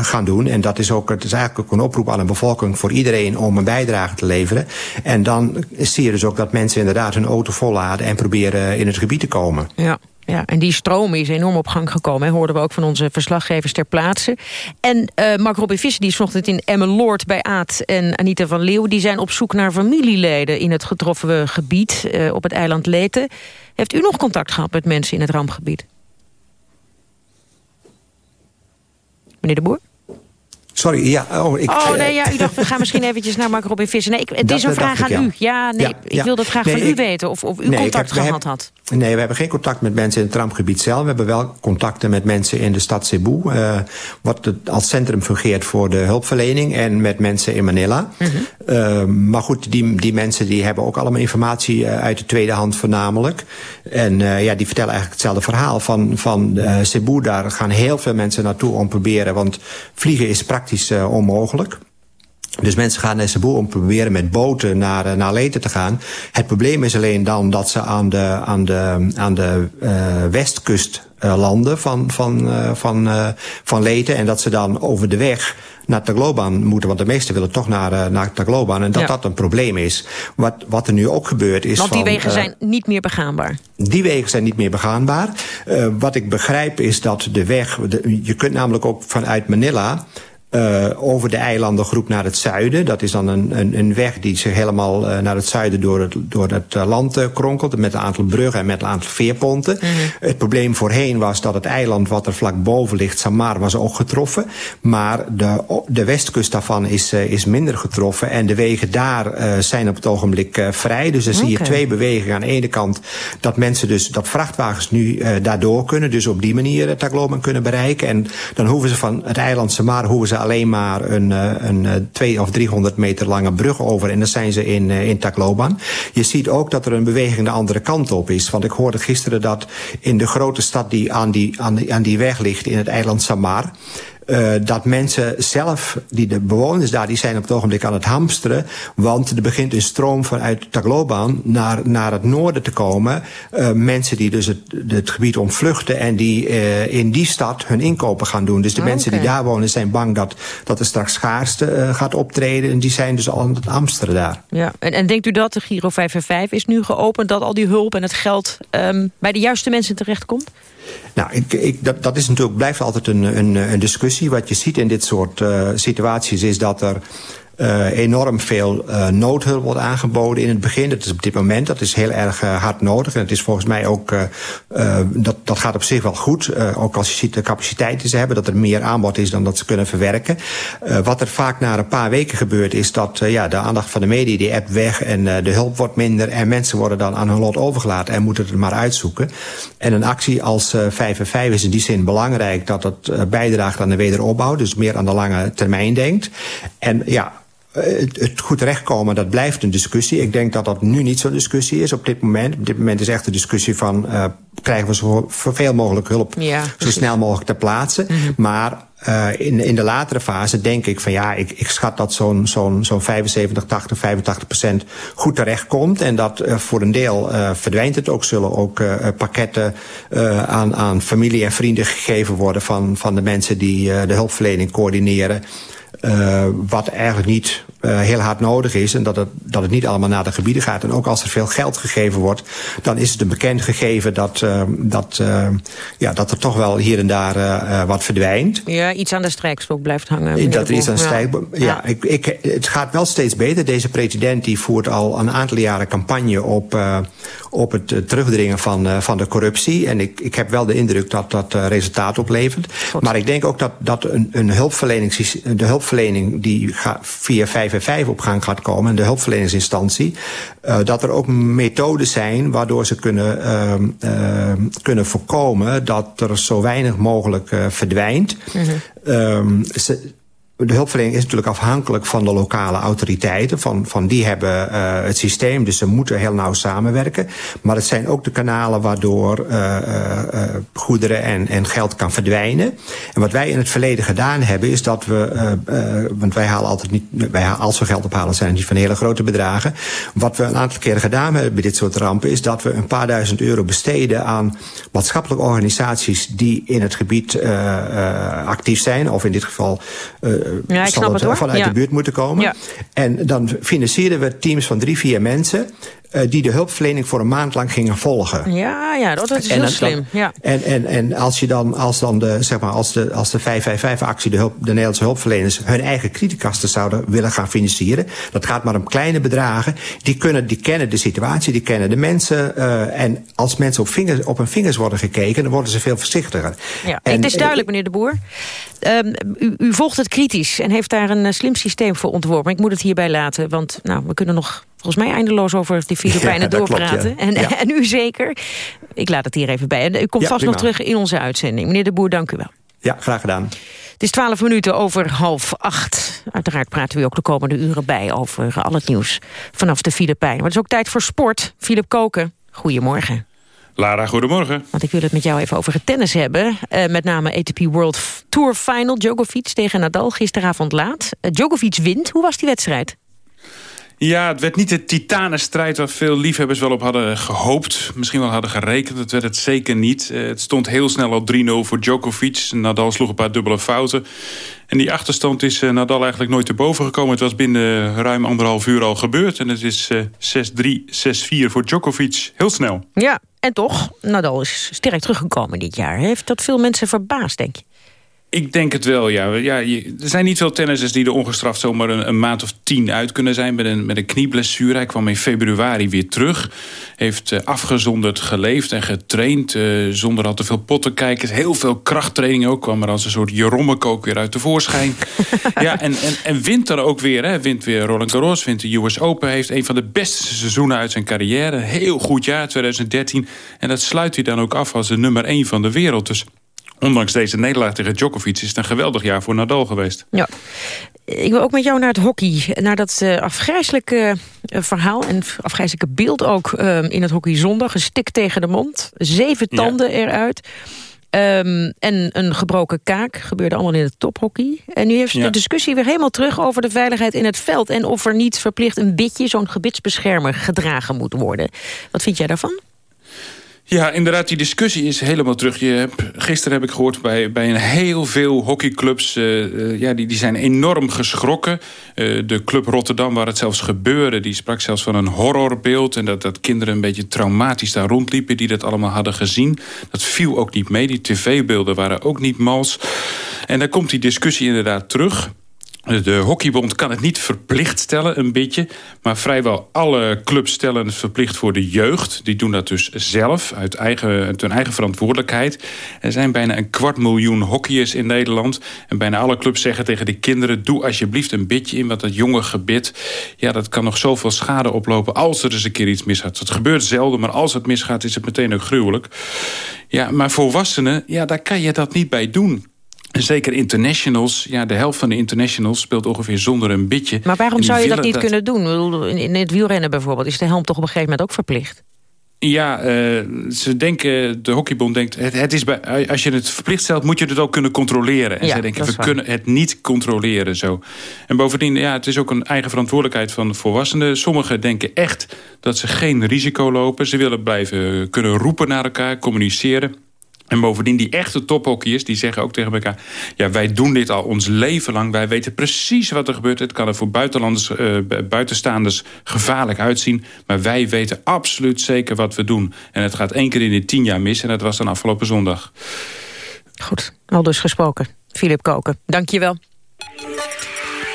Speaker 18: gaan doen. En dat is, ook, het is eigenlijk ook een oproep aan de bevolking voor iedereen om een bijdrage te leveren. En dan zie je dus ook dat mensen inderdaad hun auto volladen en proberen in het gebied te komen.
Speaker 2: Ja. Ja, en die stroom is enorm op gang gekomen. Hè, hoorden we ook van onze verslaggevers ter plaatse. En uh, Mark Robin Visser, die is vanochtend in Emmeloord bij Aad en Anita van Leeuwen... die zijn op zoek naar familieleden in het getroffen gebied uh, op het eiland Leten. Heeft u nog contact gehad met mensen in het rampgebied? Meneer de Boer?
Speaker 18: Sorry, ja.
Speaker 2: Oh, ik, oh nee, ja, u dacht, we gaan misschien eventjes naar Mark Robin Visser. Nee, ik, het dat, is een vraag aan ja. u. Ja, nee, ja, ik wil dat graag nee, van ik, u weten. Of, of u nee, contact heb, gehad had.
Speaker 18: Nee, we hebben geen contact met mensen in het rampgebied zelf. We hebben wel contacten met mensen in de stad Cebu. Uh, wat het, als centrum fungeert voor de hulpverlening. En met mensen in Manila. -hmm. Uh, maar goed, die, die mensen die hebben ook allemaal informatie uh, uit de tweede hand voornamelijk. En ja, die vertellen eigenlijk hetzelfde verhaal. Van, van Cebu, daar gaan heel veel mensen naartoe om proberen. Want vliegen is praktisch uh, onmogelijk. Dus mensen gaan naar Cebu om te proberen met boten naar, naar Leten te gaan. Het probleem is alleen dan dat ze aan de, aan de, aan de uh, westkust uh, landen van, van, uh, van, uh, van Leten. En dat ze dan over de weg naar Tagloban moeten. Want de meesten willen toch naar, naar Tagloban. En dat ja. dat een probleem is. Wat, wat er nu ook gebeurt is...
Speaker 2: Want die
Speaker 18: van,
Speaker 2: wegen zijn niet meer begaanbaar.
Speaker 18: Die wegen zijn niet meer begaanbaar. wat ik begrijp is dat de weg... De, je kunt namelijk ook vanuit Manila... Uh, over de eilandengroep naar het zuiden. Dat is dan een, een, een weg die zich helemaal uh, naar het zuiden door het, door het uh, land kronkelt. Met een aantal bruggen en met een aantal veerponten. Mm -hmm. Het probleem voorheen was dat het eiland wat er vlak boven ligt, Samar, was ook getroffen. Maar de, de westkust daarvan is, is minder getroffen. En de wegen daar zijn op het ogenblik vrij. Dus dan okay. zie je twee bewegingen. Aan de ene kant dat mensen dus, dat vrachtwagens nu daardoor kunnen. Dus op die manier Tagloban kunnen bereiken. En dan hoeven ze van het eiland Samar, hoeven ze alleen maar een, een 200 of 300 meter lange brug over. En dan zijn ze in, in Tacloban. Je ziet ook dat er een beweging de andere kant op is. Want ik hoorde gisteren dat in de grote stad die aan die, aan die, aan die weg ligt, in het eiland Samar... uh, dat mensen zelf, die de bewoners daar, die zijn op het ogenblik aan het hamsteren. Want er begint een stroom vanuit Tagloban naar, naar het noorden te komen. Uh, mensen die dus het, het gebied ontvluchten en die uh, in die stad hun inkopen gaan doen. Dus de
Speaker 2: Oh,
Speaker 18: mensen die daar wonen zijn bang dat, dat er straks schaarste gaat optreden. En die zijn dus al aan het hamsteren daar.
Speaker 2: Ja. En, en denkt u dat de Giro 555 is nu geopend... dat al die hulp en het geld um, bij de juiste mensen terechtkomt?
Speaker 18: Nou, ik, ik, dat, dat is natuurlijk, blijft altijd een, een, een discussie. Wat je ziet in dit soort uh, situaties is dat er uh, enorm veel uh, noodhulp wordt aangeboden in het begin. Dat is op dit moment, dat is heel erg uh, hard nodig. En het is volgens mij ook, dat, dat gaat op zich wel goed. Ook als je ziet de capaciteit die ze hebben, dat er meer aanbod is dan dat ze kunnen verwerken. Wat er vaak na een paar weken gebeurt, is dat ja, de aandacht van de media die app weg en de hulp wordt minder. En mensen worden dan aan hun lot overgelaten en moeten het maar uitzoeken. En een actie als uh, 5 en 5 is in die zin belangrijk dat het bijdraagt aan de wederopbouw. Dus meer aan de lange termijn denkt. En ja, het, het goed terechtkomen, dat blijft een discussie. Ik denk dat dat nu niet zo'n discussie is op dit moment. Op dit moment is echt een discussie van... Uh, krijgen we zo veel mogelijk hulp
Speaker 2: ja,
Speaker 18: zo snel mogelijk ter plaatse. Mm -hmm. Maar uh, in, in de latere fase denk ik van ja, ik, ik schat dat zo'n zo'n zo'n 75, 80, 85 procent goed terechtkomt. En dat uh, voor een deel uh, verdwijnt het ook. Zullen ook uh, pakketten uh, aan, aan familie en vrienden gegeven worden van, van de mensen die uh, de hulpverlening coördineren. Uh, wat eigenlijk niet uh, heel hard nodig is. En dat het, dat het niet allemaal naar de gebieden gaat. En ook als er veel geld gegeven wordt, dan is het een bekend gegeven dat, uh, dat, ja, dat er toch wel hier en daar wat verdwijnt.
Speaker 2: Ja, iets aan de strijkstok blijft hangen.
Speaker 18: Dat er iets aan de strijkstok. Ja, ja ik, ik, het gaat wel steeds beter. Deze president die voert al een aantal jaren campagne op, op het terugdringen van, van de corruptie. En ik, ik heb wel de indruk dat dat resultaat oplevert. Goed. Maar ik denk ook dat, dat een, een hulpverlening, de hulpverlening die ga, via 5 en 5 op gang gaat komen, en de hulpverleningsinstantie, uh, dat er ook methoden zijn waardoor ze kunnen, uh, uh, kunnen voorkomen dat er zo weinig mogelijk verdwijnt. Mm -hmm. ze, de hulpverlening is natuurlijk afhankelijk van de lokale autoriteiten. Van, van die hebben uh, het systeem, dus ze moeten heel nauw samenwerken. Maar het zijn ook de kanalen waardoor uh, uh, goederen en, en geld kan verdwijnen. En wat wij in het verleden gedaan hebben, is dat we... want wij halen altijd niet... Wij, als we geld ophalen, zijn het niet van hele grote bedragen. Wat we een aantal keren gedaan hebben bij dit soort rampen... is dat we een paar duizend euro besteden aan maatschappelijke organisaties... die in het gebied actief zijn, of in dit geval...
Speaker 2: Ja, snap het,
Speaker 18: vanuit
Speaker 2: ja.
Speaker 18: de buurt moeten komen. En dan financierden we teams van drie, vier mensen... Uh, die de hulpverlening voor een maand lang gingen volgen.
Speaker 2: Ja, ja dat is
Speaker 18: en
Speaker 2: heel
Speaker 18: dan,
Speaker 2: slim. Ja.
Speaker 18: En, en, en als je dan, als dan de, zeg maar, als de, als de 555-actie, de, hulp, de Nederlandse hulpverleners, hun eigen kredietkasten zouden willen gaan financieren, dat gaat maar om kleine bedragen, die, kunnen, die kennen de situatie, die kennen de mensen. Uh, en als mensen op, vingers, op hun vingers worden gekeken, dan worden ze veel voorzichtiger.
Speaker 2: Ja, en, het is duidelijk, meneer de Boer. Um, u, u volgt het kritisch en heeft daar een uh, slim systeem voor ontworpen. Ik moet het hierbij laten, want nou, we kunnen nog volgens mij eindeloos over die Filipijnen ja, doorpraten.
Speaker 18: Klopt, ja.
Speaker 2: en,
Speaker 18: ja.
Speaker 2: en u zeker. Ik laat het hier even bij. En u komt
Speaker 18: ja,
Speaker 2: vast
Speaker 18: prima.
Speaker 2: nog terug in onze uitzending. Meneer de Boer, dank u wel.
Speaker 18: Ja, graag gedaan.
Speaker 2: Het is twaalf minuten over half acht. Uiteraard praten we ook de komende uren bij over al het nieuws vanaf de Filipijnen. Maar het is ook tijd voor sport. Philip Koken, goedemorgen.
Speaker 32: Lara, goedemorgen.
Speaker 2: Want ik wil het met jou even over het tennis hebben. Uh, met name ATP World Tour Final. Djokovic tegen Nadal gisteravond laat. Uh, Djokovic wint. Hoe was die wedstrijd?
Speaker 32: Ja, het werd niet de titanenstrijd waar veel liefhebbers wel op hadden gehoopt. Misschien wel hadden gerekend. Het werd het zeker niet. Uh, het stond heel snel op 3-0 voor Djokovic. Nadal sloeg een paar dubbele fouten. En die achterstand is uh, Nadal eigenlijk nooit te boven gekomen. Het was binnen ruim anderhalf uur al gebeurd. En het is uh, 6-3, 6-4 voor Djokovic. Heel snel.
Speaker 2: Ja, en toch, Nadal is sterk teruggekomen dit jaar. Heeft dat veel mensen verbaasd, denk je?
Speaker 32: Ik denk het wel, ja. ja je, er zijn niet veel tennissers die er ongestraft zomaar een, een, maand of tien uit kunnen zijn... met een, met een knieblessure. Hij kwam in februari weer terug. Heeft uh, afgezonderd geleefd en getraind. Uh, zonder al te veel pottenkijkers. Heel veel krachttraining ook. Kwam er als een soort jerommekook weer uit tevoorschijn. ja, en, en, en wint er ook weer. Hè. Wint weer Roland Garros, wint de US Open. Heeft een van de beste seizoenen uit zijn carrière. Heel goed jaar, 2013. En dat sluit hij dan ook af als de nummer één van de wereld. Dus ondanks deze nederlaag tegen Djokovic... is het een geweldig jaar voor Nadal geweest.
Speaker 2: Ja. Ik wil ook met jou naar het hockey. Naar dat uh, afgrijzelijke uh, verhaal en afgrijzelijke beeld ook uh, in het hockey zondag. Gestikt tegen de mond. Zeven tanden ja. eruit. Ehm, en een gebroken kaak gebeurde allemaal in het tophockey. En nu heeft
Speaker 32: Ja.
Speaker 2: de discussie weer helemaal terug over de veiligheid in het veld... en of er niet verplicht een bitje, zo'n gebitsbeschermer, gedragen moet worden. Wat vind jij daarvan?
Speaker 32: Ja, inderdaad, die discussie is helemaal terug. Je hebt, gisteren heb ik gehoord bij, bij een heel veel hockeyclubs... eh, eh, ja, die, die zijn enorm geschrokken. Eh, de club Rotterdam, waar het zelfs gebeurde... die sprak zelfs van een horrorbeeld... en dat, dat kinderen een beetje traumatisch daar rondliepen... die dat allemaal hadden gezien. Dat viel ook niet mee. Die tv-beelden waren ook niet mals. En dan komt die discussie inderdaad terug... De hockeybond kan het niet verplicht stellen, een beetje. Maar vrijwel alle clubs stellen het verplicht voor de jeugd. Die doen dat dus zelf, uit, eigen, hun eigen verantwoordelijkheid. Er zijn bijna een kwart miljoen hockeyers in Nederland. En bijna alle clubs zeggen tegen de kinderen... doe alsjeblieft een bitje in, want dat jonge gebit... ja, dat kan nog zoveel schade oplopen als er eens een keer iets misgaat. Dat gebeurt zelden, maar als het misgaat is het meteen ook gruwelijk. Ja, maar volwassenen, ja, daar kan je dat niet bij doen. Zeker internationals, ja, de helft van de internationals speelt ongeveer zonder een bitje.
Speaker 2: Maar waarom zou je dat niet kunnen doen? In, het wielrennen bijvoorbeeld is de helm toch op een gegeven moment ook verplicht?
Speaker 32: Ja, eh, ze denken, de hockeybond denkt, het, het is bij, als je het verplicht stelt, moet je het ook kunnen controleren. En
Speaker 2: Ja,
Speaker 32: zij denken, we
Speaker 2: waar.
Speaker 32: kunnen het niet controleren zo. En bovendien, ja, het is ook een eigen verantwoordelijkheid van de volwassenen. Sommigen denken echt dat ze geen risico lopen. Ze willen blijven kunnen roepen naar elkaar, communiceren. En bovendien, die echte tophockeyers, die zeggen ook tegen elkaar... ja, wij doen dit al ons leven lang. Wij weten precies wat er gebeurt. Het kan er voor buitenlanders, eh, buitenstaanders gevaarlijk uitzien. Maar wij weten absoluut zeker wat we doen. En het gaat één keer in de tien jaar mis. En dat was dan afgelopen zondag.
Speaker 2: Goed, al dus gesproken. Filip Koken, dank je wel.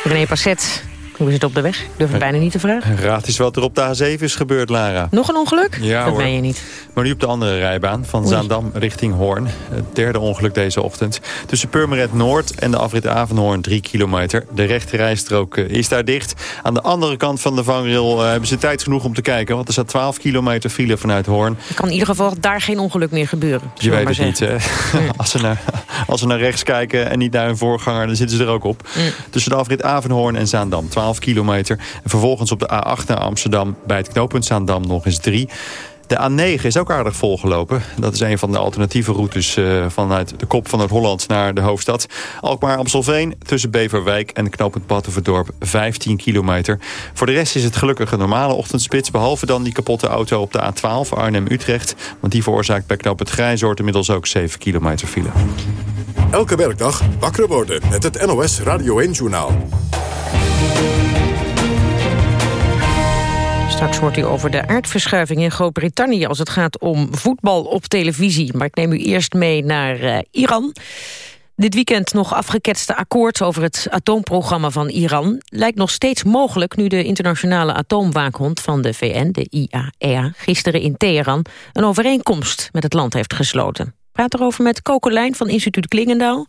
Speaker 2: René Passet, hoe is het op de weg? Ik durf het bijna niet te vragen.
Speaker 6: Raad eens wat er op de A7 is gebeurd, Lara.
Speaker 2: Nog een ongeluk?
Speaker 6: Ja,
Speaker 2: dat meen je niet.
Speaker 6: Maar nu op de andere rijbaan, van
Speaker 2: Oei.
Speaker 6: Zaandam richting Hoorn. Het derde ongeluk deze ochtend. Tussen Purmerend Noord en de afrit Avenhoorn 3 kilometer. De rechte rijstrook eh, is daar dicht. Aan de andere kant van de vangrail eh, hebben ze tijd genoeg om te kijken. Want er staat 12 kilometer file vanuit Hoorn.
Speaker 2: Er kan in ieder geval daar geen ongeluk meer gebeuren.
Speaker 6: Je weet het niet? Als, ze naar, als ze naar rechts kijken en niet naar hun voorganger... dan zitten ze er ook op.
Speaker 2: Mm.
Speaker 6: Tussen de afrit Avenhoorn en Zaandam 12 kilometer. En vervolgens op de A8 naar Amsterdam... bij het knooppunt Zaandam nog eens 3. De A9 is ook aardig volgelopen. Dat is een van de alternatieve routes eh, vanuit de kop van het Holland naar de hoofdstad. Alkmaar-Amstelveen tussen Beverwijk en knooppunt Battenverdorp 15 kilometer. Voor de rest is het gelukkig een normale ochtendspits... behalve dan die kapotte auto op de A12 Arnhem-Utrecht. Want die veroorzaakt bij knooppunt Grijzoord inmiddels ook 7 kilometer file.
Speaker 33: Elke werkdag wakker worden met het NOS Radio 1-journaal.
Speaker 2: Straks hoort u over de aardverschuiving in Groot-Brittannië... als het gaat om voetbal op televisie. Maar ik neem u eerst mee naar eh, Iran. Dit weekend nog afgeketste akkoord over het atoomprogramma van Iran... lijkt nog steeds mogelijk nu de internationale atoomwaakhond van de VN... de IAEA, gisteren in Teheran een overeenkomst met het land heeft gesloten. Praat erover met Coco Lijn van instituut Klingendaal.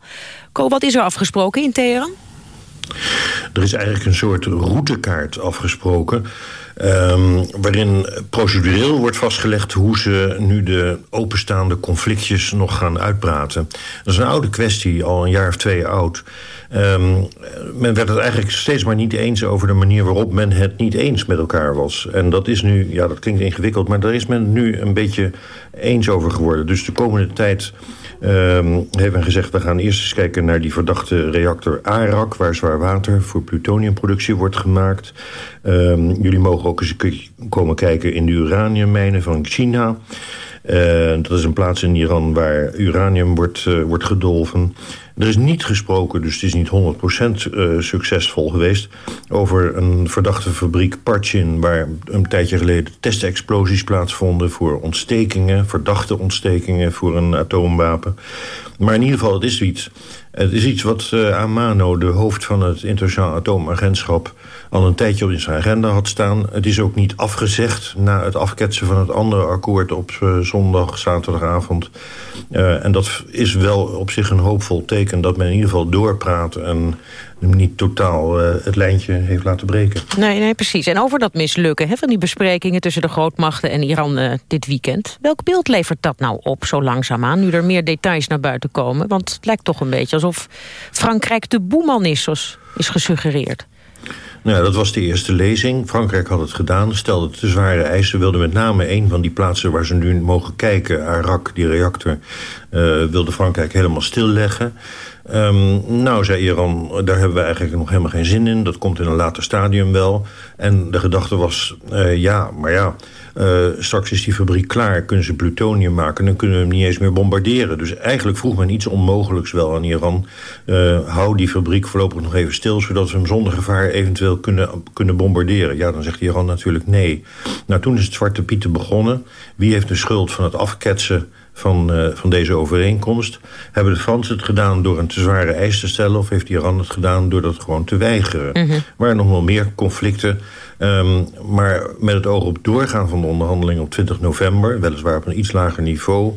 Speaker 2: Ko, wat is er afgesproken in Teheran?
Speaker 34: Er is eigenlijk een soort routekaart afgesproken. ehm, waarin procedureel wordt vastgelegd hoe ze nu de openstaande conflictjes nog gaan uitpraten. Dat is een oude kwestie, al een jaar of twee oud. Ehm, men werd het eigenlijk steeds maar niet eens over de manier waarop men het niet eens met elkaar was. En dat is nu, ja, dat klinkt ingewikkeld, maar daar is men nu een beetje eens over geworden. Dus de komende tijd heeft men gezegd... we gaan eerst eens kijken naar die verdachte reactor ARAK... waar zwaar water voor plutoniumproductie wordt gemaakt. Ehm, jullie mogen ook eens komen kijken in de uraniummijnen van China... Eh, dat is een plaats in Iran waar uranium wordt, eh, wordt gedolven. Er is niet gesproken, dus het is niet 100% eh, succesvol geweest... over een verdachte fabriek Parchin... waar een tijdje geleden testexplosies plaatsvonden... voor ontstekingen, verdachte ontstekingen voor een atoomwapen. Maar in ieder geval, het is iets. Het is iets wat uh, Amano, de hoofd van het Internationaal Atoomagentschap... al een tijdje op zijn agenda had staan. Het is ook niet afgezegd na het afketsen van het andere akkoord... op uh, zondag, zaterdagavond. Uh, en dat is wel op zich een hoopvol teken... dat men in ieder geval doorpraat en niet totaal het lijntje heeft laten breken.
Speaker 2: Nee, nee, precies. En over dat mislukken van die besprekingen... tussen de grootmachten en Iran dit weekend. Welk beeld levert dat nou op zo langzaamaan... nu er meer details naar buiten komen? Want het lijkt toch een beetje alsof Frankrijk de boeman is, zoals is gesuggereerd.
Speaker 34: Nou dat was de eerste lezing. Frankrijk had het gedaan, stelde te zware eisen... wilde met name een van die plaatsen waar ze nu mogen kijken... Arak, die reactor, uh, wilde Frankrijk helemaal stilleggen... Um, nou, zei Iran, daar hebben we eigenlijk nog helemaal geen zin in. Dat komt in een later stadium wel. En de gedachte was, uh, ja, maar ja... Uh, straks is die fabriek klaar, kunnen ze plutonium maken... dan kunnen we hem niet eens meer bombarderen. Dus eigenlijk vroeg men iets onmogelijks wel aan Iran. Hou die fabriek voorlopig nog even stil... zodat we hem zonder gevaar eventueel kunnen, kunnen bombarderen. Ja, dan zegt Iran natuurlijk nee. Nou, toen is het Zwarte Pieten begonnen. Wie heeft de schuld van het afketsen van, uh, van deze overeenkomst. Hebben de Fransen het gedaan door een te zware eis te stellen... of heeft Iran het gedaan door dat gewoon te weigeren? Mm -hmm. Er waren nog wel meer conflicten. Um, maar met het oog op doorgaan van de onderhandelingen op 20 november... weliswaar op een iets lager niveau...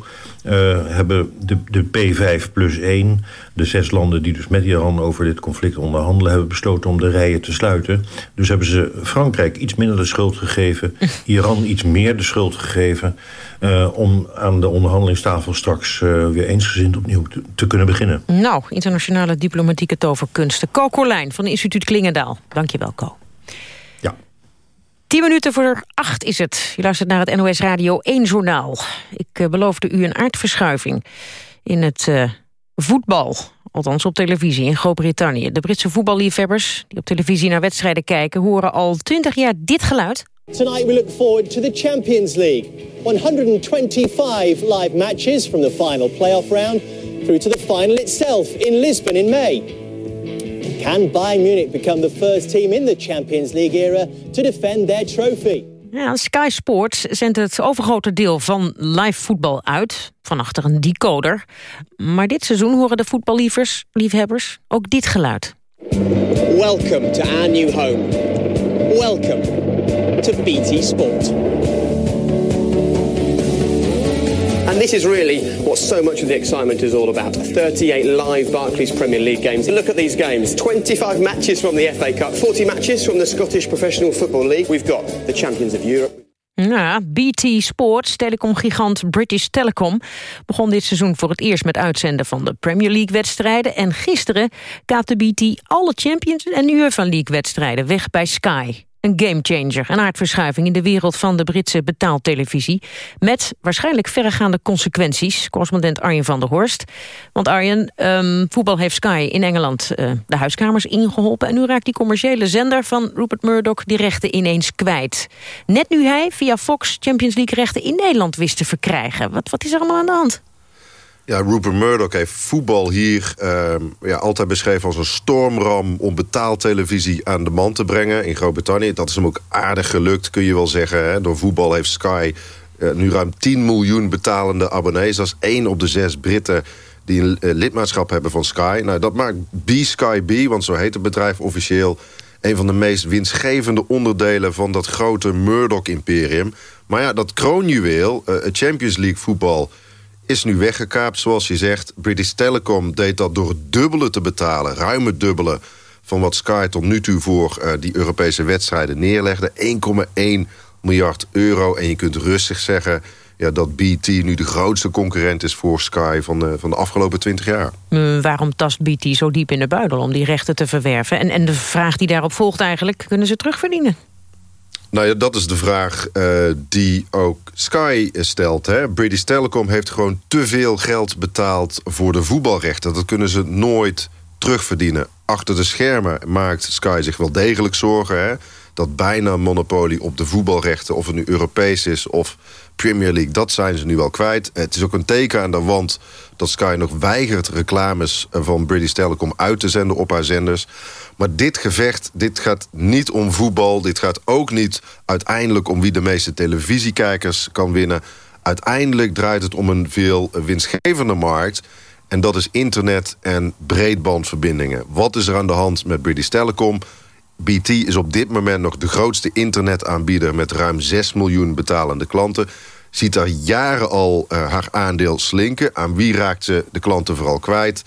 Speaker 34: Uh, hebben de, de P5 plus 1, de zes landen die dus met Iran over dit conflict onderhandelen... hebben besloten om de rijen te sluiten. Dus hebben ze Frankrijk iets minder de schuld gegeven... Iran iets meer de schuld gegeven... Uh, om aan de onderhandelingstafel straks uh, weer eensgezind opnieuw te, te, kunnen beginnen.
Speaker 2: Nou, internationale diplomatieke toverkunsten. Co Corlijn van het instituut Klingendaal. Dank je wel. Tien minuten voor acht is het. Je luistert naar het NOS Radio 1 Journaal. Ik uh, beloofde u een aardverschuiving in het voetbal. Althans op televisie in Groot-Brittannië. De Britse voetballiefhebbers die op televisie naar wedstrijden kijken... horen al twintig jaar dit geluid...
Speaker 35: Tonight we look forward to the Champions League. 125 live matches from the final playoff round through to the final itself in Lisbon in May. Can Bayern Munich become the first team in the Champions League era to defend their trophy?
Speaker 2: Ja, Sky Sports zendt het overgrote deel van live voetbal uit, van achter een decoder. Maar dit seizoen horen de voetballiefhebbers ook dit geluid.
Speaker 35: Welcome to our new home. Welcome to BT Sport. This is really what so much of the excitement is all about. 38 live Barclays Premier League games. Look at these games. 25 matches from the FA Cup, 40 matches from the Scottish Professional Football League. We've got the champions of Europe.
Speaker 2: Ja, BT Sports, telecomgigant British Telecom... begon dit seizoen voor het eerst met uitzenden van de Premier League-wedstrijden... en gisteren kaapte BT alle Champions en UEFA League-wedstrijden weg bij Sky. Een gamechanger, een aardverschuiving in de wereld van de Britse betaaltelevisie. Met waarschijnlijk verregaande consequenties. Correspondent Arjen van der Horst. Want Arjen, um, voetbal heeft Sky in Engeland uh, de huiskamers ingeholpen. En nu raakt die commerciële zender van Rupert Murdoch die rechten ineens kwijt. Net nu hij via Fox Champions League rechten in Nederland wist te verkrijgen. Wat, wat is er allemaal aan de hand?
Speaker 36: Ja, Rupert Murdoch heeft voetbal hier uh, ja, altijd beschreven als een stormram... om betaaltelevisie aan de man te brengen in Groot-Brittannië. Dat is hem ook aardig gelukt, kun je wel zeggen. Hè? Door voetbal heeft Sky uh, nu ruim 10 miljoen betalende abonnees. Dat is één op de zes Britten die een uh, lidmaatschap hebben van Sky. Nou, dat maakt B-Sky B, want zo heet het bedrijf officieel... een van de meest winstgevende onderdelen van dat grote Murdoch-imperium. Maar ja, dat kroonjuweel, het Champions League voetbal is nu weggekaapt, zoals je zegt. British Telecom deed dat door het dubbele te betalen. Ruim het dubbele van wat Sky tot nu toe voor uh, die Europese wedstrijden neerlegde. 1,1 miljard euro. En je kunt rustig zeggen ja, dat BT nu de grootste concurrent is voor Sky van de, van de afgelopen 20 jaar.
Speaker 2: Uh, waarom tast BT zo diep in de buidel om die rechten te verwerven? En, en de vraag die daarop volgt eigenlijk, kunnen ze terugverdienen?
Speaker 36: Nou ja, dat is de vraag uh, die ook Sky stelt. Hè? British Telecom heeft gewoon te veel geld betaald voor de voetbalrechten. Dat kunnen ze nooit terugverdienen. Achter de schermen maakt Sky zich wel degelijk zorgen. Hè? Dat bijna monopolie op de voetbalrechten, of het nu Europees is of Premier League, dat zijn ze nu wel kwijt. Het is ook een teken aan de wand dat Sky nog weigert reclames van British Telecom uit te zenden op haar zenders. Maar dit gevecht, dit gaat niet om voetbal. Dit gaat ook niet uiteindelijk om wie de meeste televisiekijkers kan winnen. Uiteindelijk draait het om een veel winstgevende markt. En dat is internet en breedbandverbindingen. Wat is er aan de hand met British Telecom? BT is op dit moment nog de grootste internetaanbieder... met ruim 6 miljoen betalende klanten. Ziet daar jaren al uh, haar aandeel slinken. Aan wie raakt ze de klanten vooral kwijt?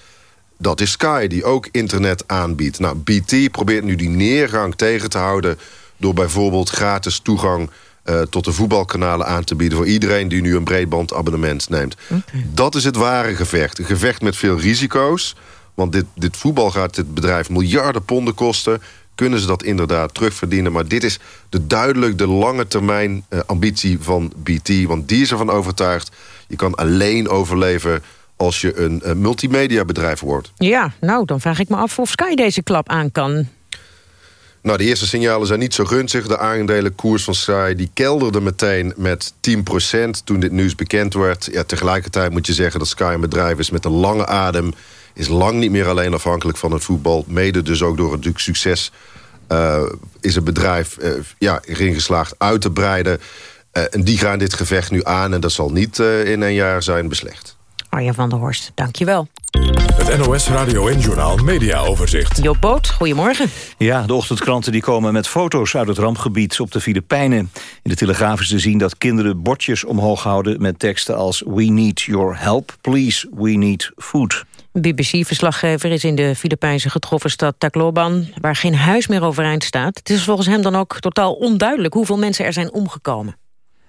Speaker 36: Dat is Sky, die ook internet aanbiedt. Nou, BT probeert nu die neergang tegen te houden... door bijvoorbeeld gratis toegang uh, tot de voetbalkanalen aan te bieden... voor iedereen die nu een breedbandabonnement neemt. Okay. Dat is het ware gevecht. Een gevecht met veel risico's. Want dit, dit voetbal gaat dit bedrijf miljarden ponden kosten. Kunnen ze dat inderdaad terugverdienen. Maar dit is de duidelijk de lange termijn uh, ambitie van BT. Want die is ervan overtuigd, je kan alleen overleven als je een uh, multimedia bedrijf wordt.
Speaker 2: Ja, nou, dan vraag ik me af of Sky deze klap aan kan.
Speaker 36: Nou, de eerste signalen zijn niet zo gunstig. De aandelenkoers van Sky die kelderde meteen met 10% toen dit nieuws bekend werd. Ja, tegelijkertijd moet je zeggen dat Sky een bedrijf is met een lange adem. Is lang niet meer alleen afhankelijk van het voetbal. Mede dus ook door het succes uh, is het bedrijf uh, ja, erin geslaagd uit te breiden. Uh, en die gaan dit gevecht nu aan en dat zal niet in een jaar zijn beslecht.
Speaker 2: Arjen van der Horst, dankjewel.
Speaker 33: Het NOS Radio en Journal Media Overzicht.
Speaker 2: Joop Boot, goedemorgen.
Speaker 3: Ja, de ochtendkranten die komen met foto's uit het rampgebied op de Filipijnen. In de Telegraaf is te zien dat kinderen bordjes omhoog houden... met teksten als We need your help, please, we need food.
Speaker 2: BBC-verslaggever is in de Filipijnse getroffen stad Tacloban... waar geen huis meer overeind staat. Het is volgens hem dan ook totaal onduidelijk hoeveel mensen er zijn omgekomen.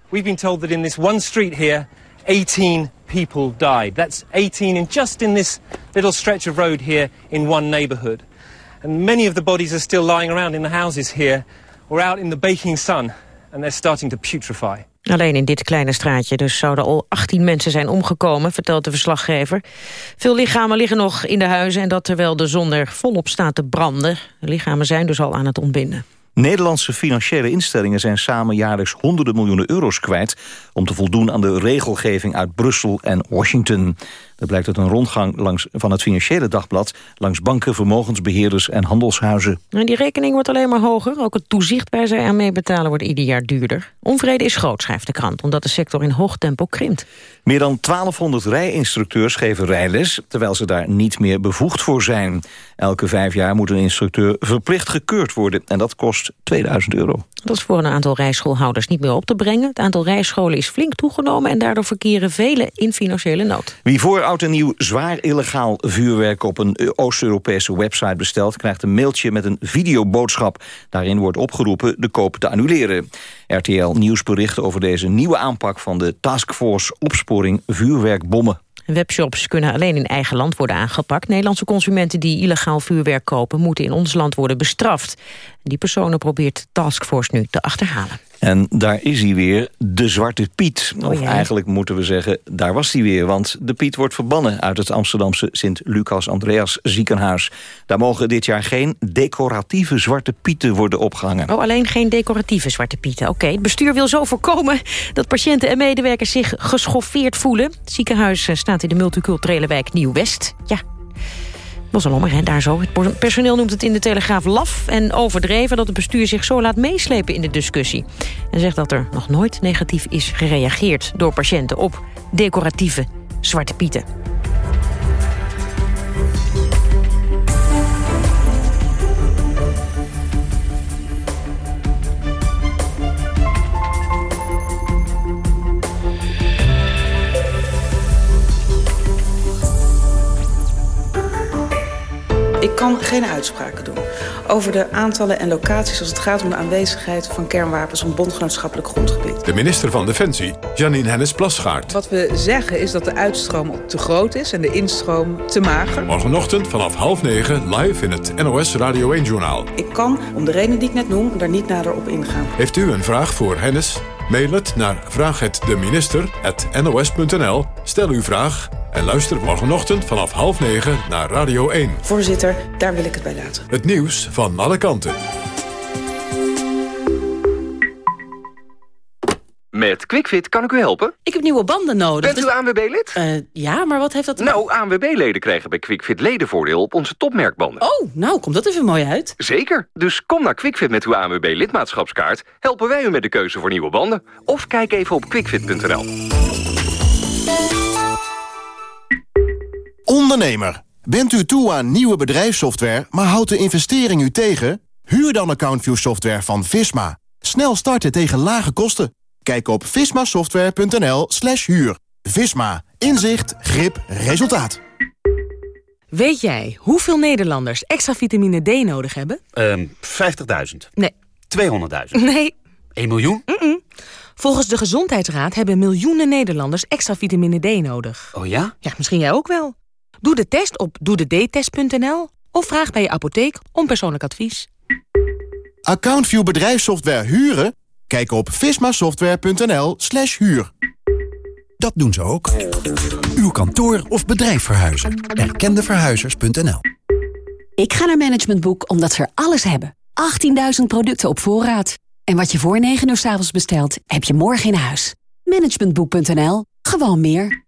Speaker 37: We've been told that in this one street here, 18 people died. That's 18 in just in this little stretch of road here in one neighborhood. And many of the bodies are still lying around in the houses here or out in the baking sun and they're starting to putrefy.
Speaker 2: Alleen in dit kleine straatje dus zouden al 18 mensen zijn omgekomen, vertelt de verslaggever. Veel lichamen liggen nog in de huizen en dat terwijl de zon er volop staat te branden. De lichamen zijn dus al aan het ontbinden.
Speaker 3: Nederlandse financiële instellingen zijn samen jaarlijks honderden miljoenen euro's kwijt... om te voldoen aan de regelgeving uit Brussel en Washington. Dat blijkt uit een rondgang langs, van het Financiële Dagblad... langs banken, vermogensbeheerders en handelshuizen.
Speaker 2: En die rekening wordt alleen maar hoger. Ook het toezicht waar zij aan mee betalen wordt ieder jaar duurder. Onvrede is groot, schrijft de krant, omdat de sector in hoog tempo krimpt.
Speaker 3: Meer dan 1200 rijinstructeurs geven rijles... terwijl ze daar niet meer bevoegd voor zijn. Elke vijf jaar moet een instructeur verplicht gekeurd worden... en dat kost 2000 euro.
Speaker 2: Dat is voor een aantal rijschoolhouders niet meer op te brengen. Het aantal rijscholen is flink toegenomen... en daardoor verkeren velen in financiële nood.
Speaker 3: Wie voor oud en nieuw zwaar illegaal vuurwerk... op een Oost-Europese website bestelt... krijgt een mailtje met een videoboodschap. Daarin wordt opgeroepen de koop te annuleren. RTL Nieuws bericht over deze nieuwe aanpak... van de Taskforce Opsporing Vuurwerkbommen.
Speaker 2: Webshops kunnen alleen in eigen land worden aangepakt. Nederlandse consumenten die illegaal vuurwerk kopen... moeten in ons land worden bestraft. Die personen probeert Taskforce nu te achterhalen.
Speaker 3: En daar is hij weer, de Zwarte Piet.
Speaker 2: Oh,
Speaker 3: of eigenlijk moeten we zeggen, daar was hij weer. Want de Piet wordt verbannen uit het Amsterdamse Sint-Lucas-Andreas ziekenhuis. Daar mogen dit jaar geen decoratieve Zwarte Pieten worden opgehangen.
Speaker 2: Oh, alleen geen decoratieve Zwarte Pieten. Oké, het bestuur wil zo voorkomen dat patiënten en medewerkers zich geschoffeerd voelen. Het ziekenhuis eh, staat in de multiculturele wijk Nieuw-West. Ja, was lommer, hè, daar zo. Het personeel noemt het in de Telegraaf laf en overdreven... dat het bestuur zich zo laat meeslepen in de discussie. En zegt dat er nog nooit negatief is gereageerd... door patiënten op decoratieve zwarte pieten.
Speaker 38: Ik kan geen uitspraken doen over de aantallen en locaties... als het gaat om de aanwezigheid van kernwapens op bondgenootschappelijk grondgebied.
Speaker 33: De minister van Defensie, Janine Hennis-Plasgaard.
Speaker 39: Wat we zeggen is dat de uitstroom te groot is en de instroom te mager.
Speaker 33: Morgenochtend vanaf half negen live in het NOS Radio 1-journaal.
Speaker 38: Ik kan, om de reden die ik net noem, daar niet nader op ingaan.
Speaker 33: Heeft u een vraag voor Hennis? Mail het naar vraaghetdeminister.nos.nl. Stel uw vraag en luister morgenochtend vanaf half negen naar Radio 1.
Speaker 38: Voorzitter, daar wil ik het bij laten.
Speaker 33: Het nieuws van alle kanten.
Speaker 10: Met QuickFit kan ik u helpen?
Speaker 40: Ik heb nieuwe banden nodig.
Speaker 10: Bent u ANWB-lid?
Speaker 40: Uh, ja, maar wat heeft dat...
Speaker 10: Nou, ANWB-leden krijgen bij QuickFit ledenvoordeel op onze topmerkbanden.
Speaker 40: Oh, nou, komt dat even mooi uit.
Speaker 10: Zeker. Dus kom naar QuickFit met uw ANWB-lidmaatschapskaart. Helpen wij u met de keuze voor nieuwe banden. Of kijk even op quickfit.nl.
Speaker 9: Ondernemer, bent u toe aan nieuwe bedrijfssoftware, maar houdt de investering u tegen? Huur dan AccountView software van Visma. Snel starten tegen lage kosten. Kijk op vismasoftware.nl slash huur. Visma. Inzicht, grip, resultaat.
Speaker 24: Weet jij hoeveel Nederlanders extra vitamine D nodig hebben?
Speaker 41: Um, 50.000.
Speaker 24: Nee.
Speaker 41: 200.000.
Speaker 24: Nee.
Speaker 41: 1 miljoen?
Speaker 24: Mm -mm. Volgens de Gezondheidsraad hebben miljoenen Nederlanders extra vitamine D nodig.
Speaker 41: Oh ja?
Speaker 24: Ja, misschien jij ook wel. Doe de test op doedetest.nl of vraag bij je apotheek om persoonlijk advies.
Speaker 9: Accountview bedrijfssoftware huren? Kijk op vismasoftware.nl slash huur.
Speaker 42: Dat doen ze ook. Uw kantoor of bedrijf verhuizen. Erkendeverhuizers.nl
Speaker 8: Ik ga naar Management Boek omdat ze er alles hebben. 18.000 producten op voorraad. En wat je voor 9 uur s avonds bestelt, heb je morgen in huis. Managementboek.nl. Gewoon meer.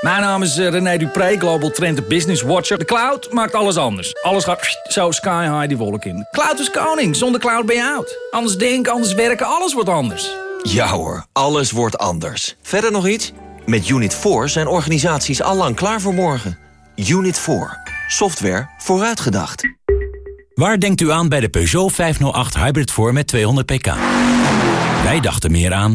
Speaker 3: Mijn naam is eh, René Dupré, Global Trend Business Watcher. De cloud maakt alles anders. Alles gaat zo sky high die wolk in. Cloud is koning, zonder cloud ben je oud. Anders denken, anders werken, alles wordt anders.
Speaker 43: Ja hoor, alles wordt anders. Verder nog iets? Met Unit 4 zijn organisaties allang klaar voor morgen. Unit 4. Software vooruitgedacht.
Speaker 44: Waar denkt u aan bij de Peugeot 508 Hybrid 4 met 200 pk? Wij dachten meer aan...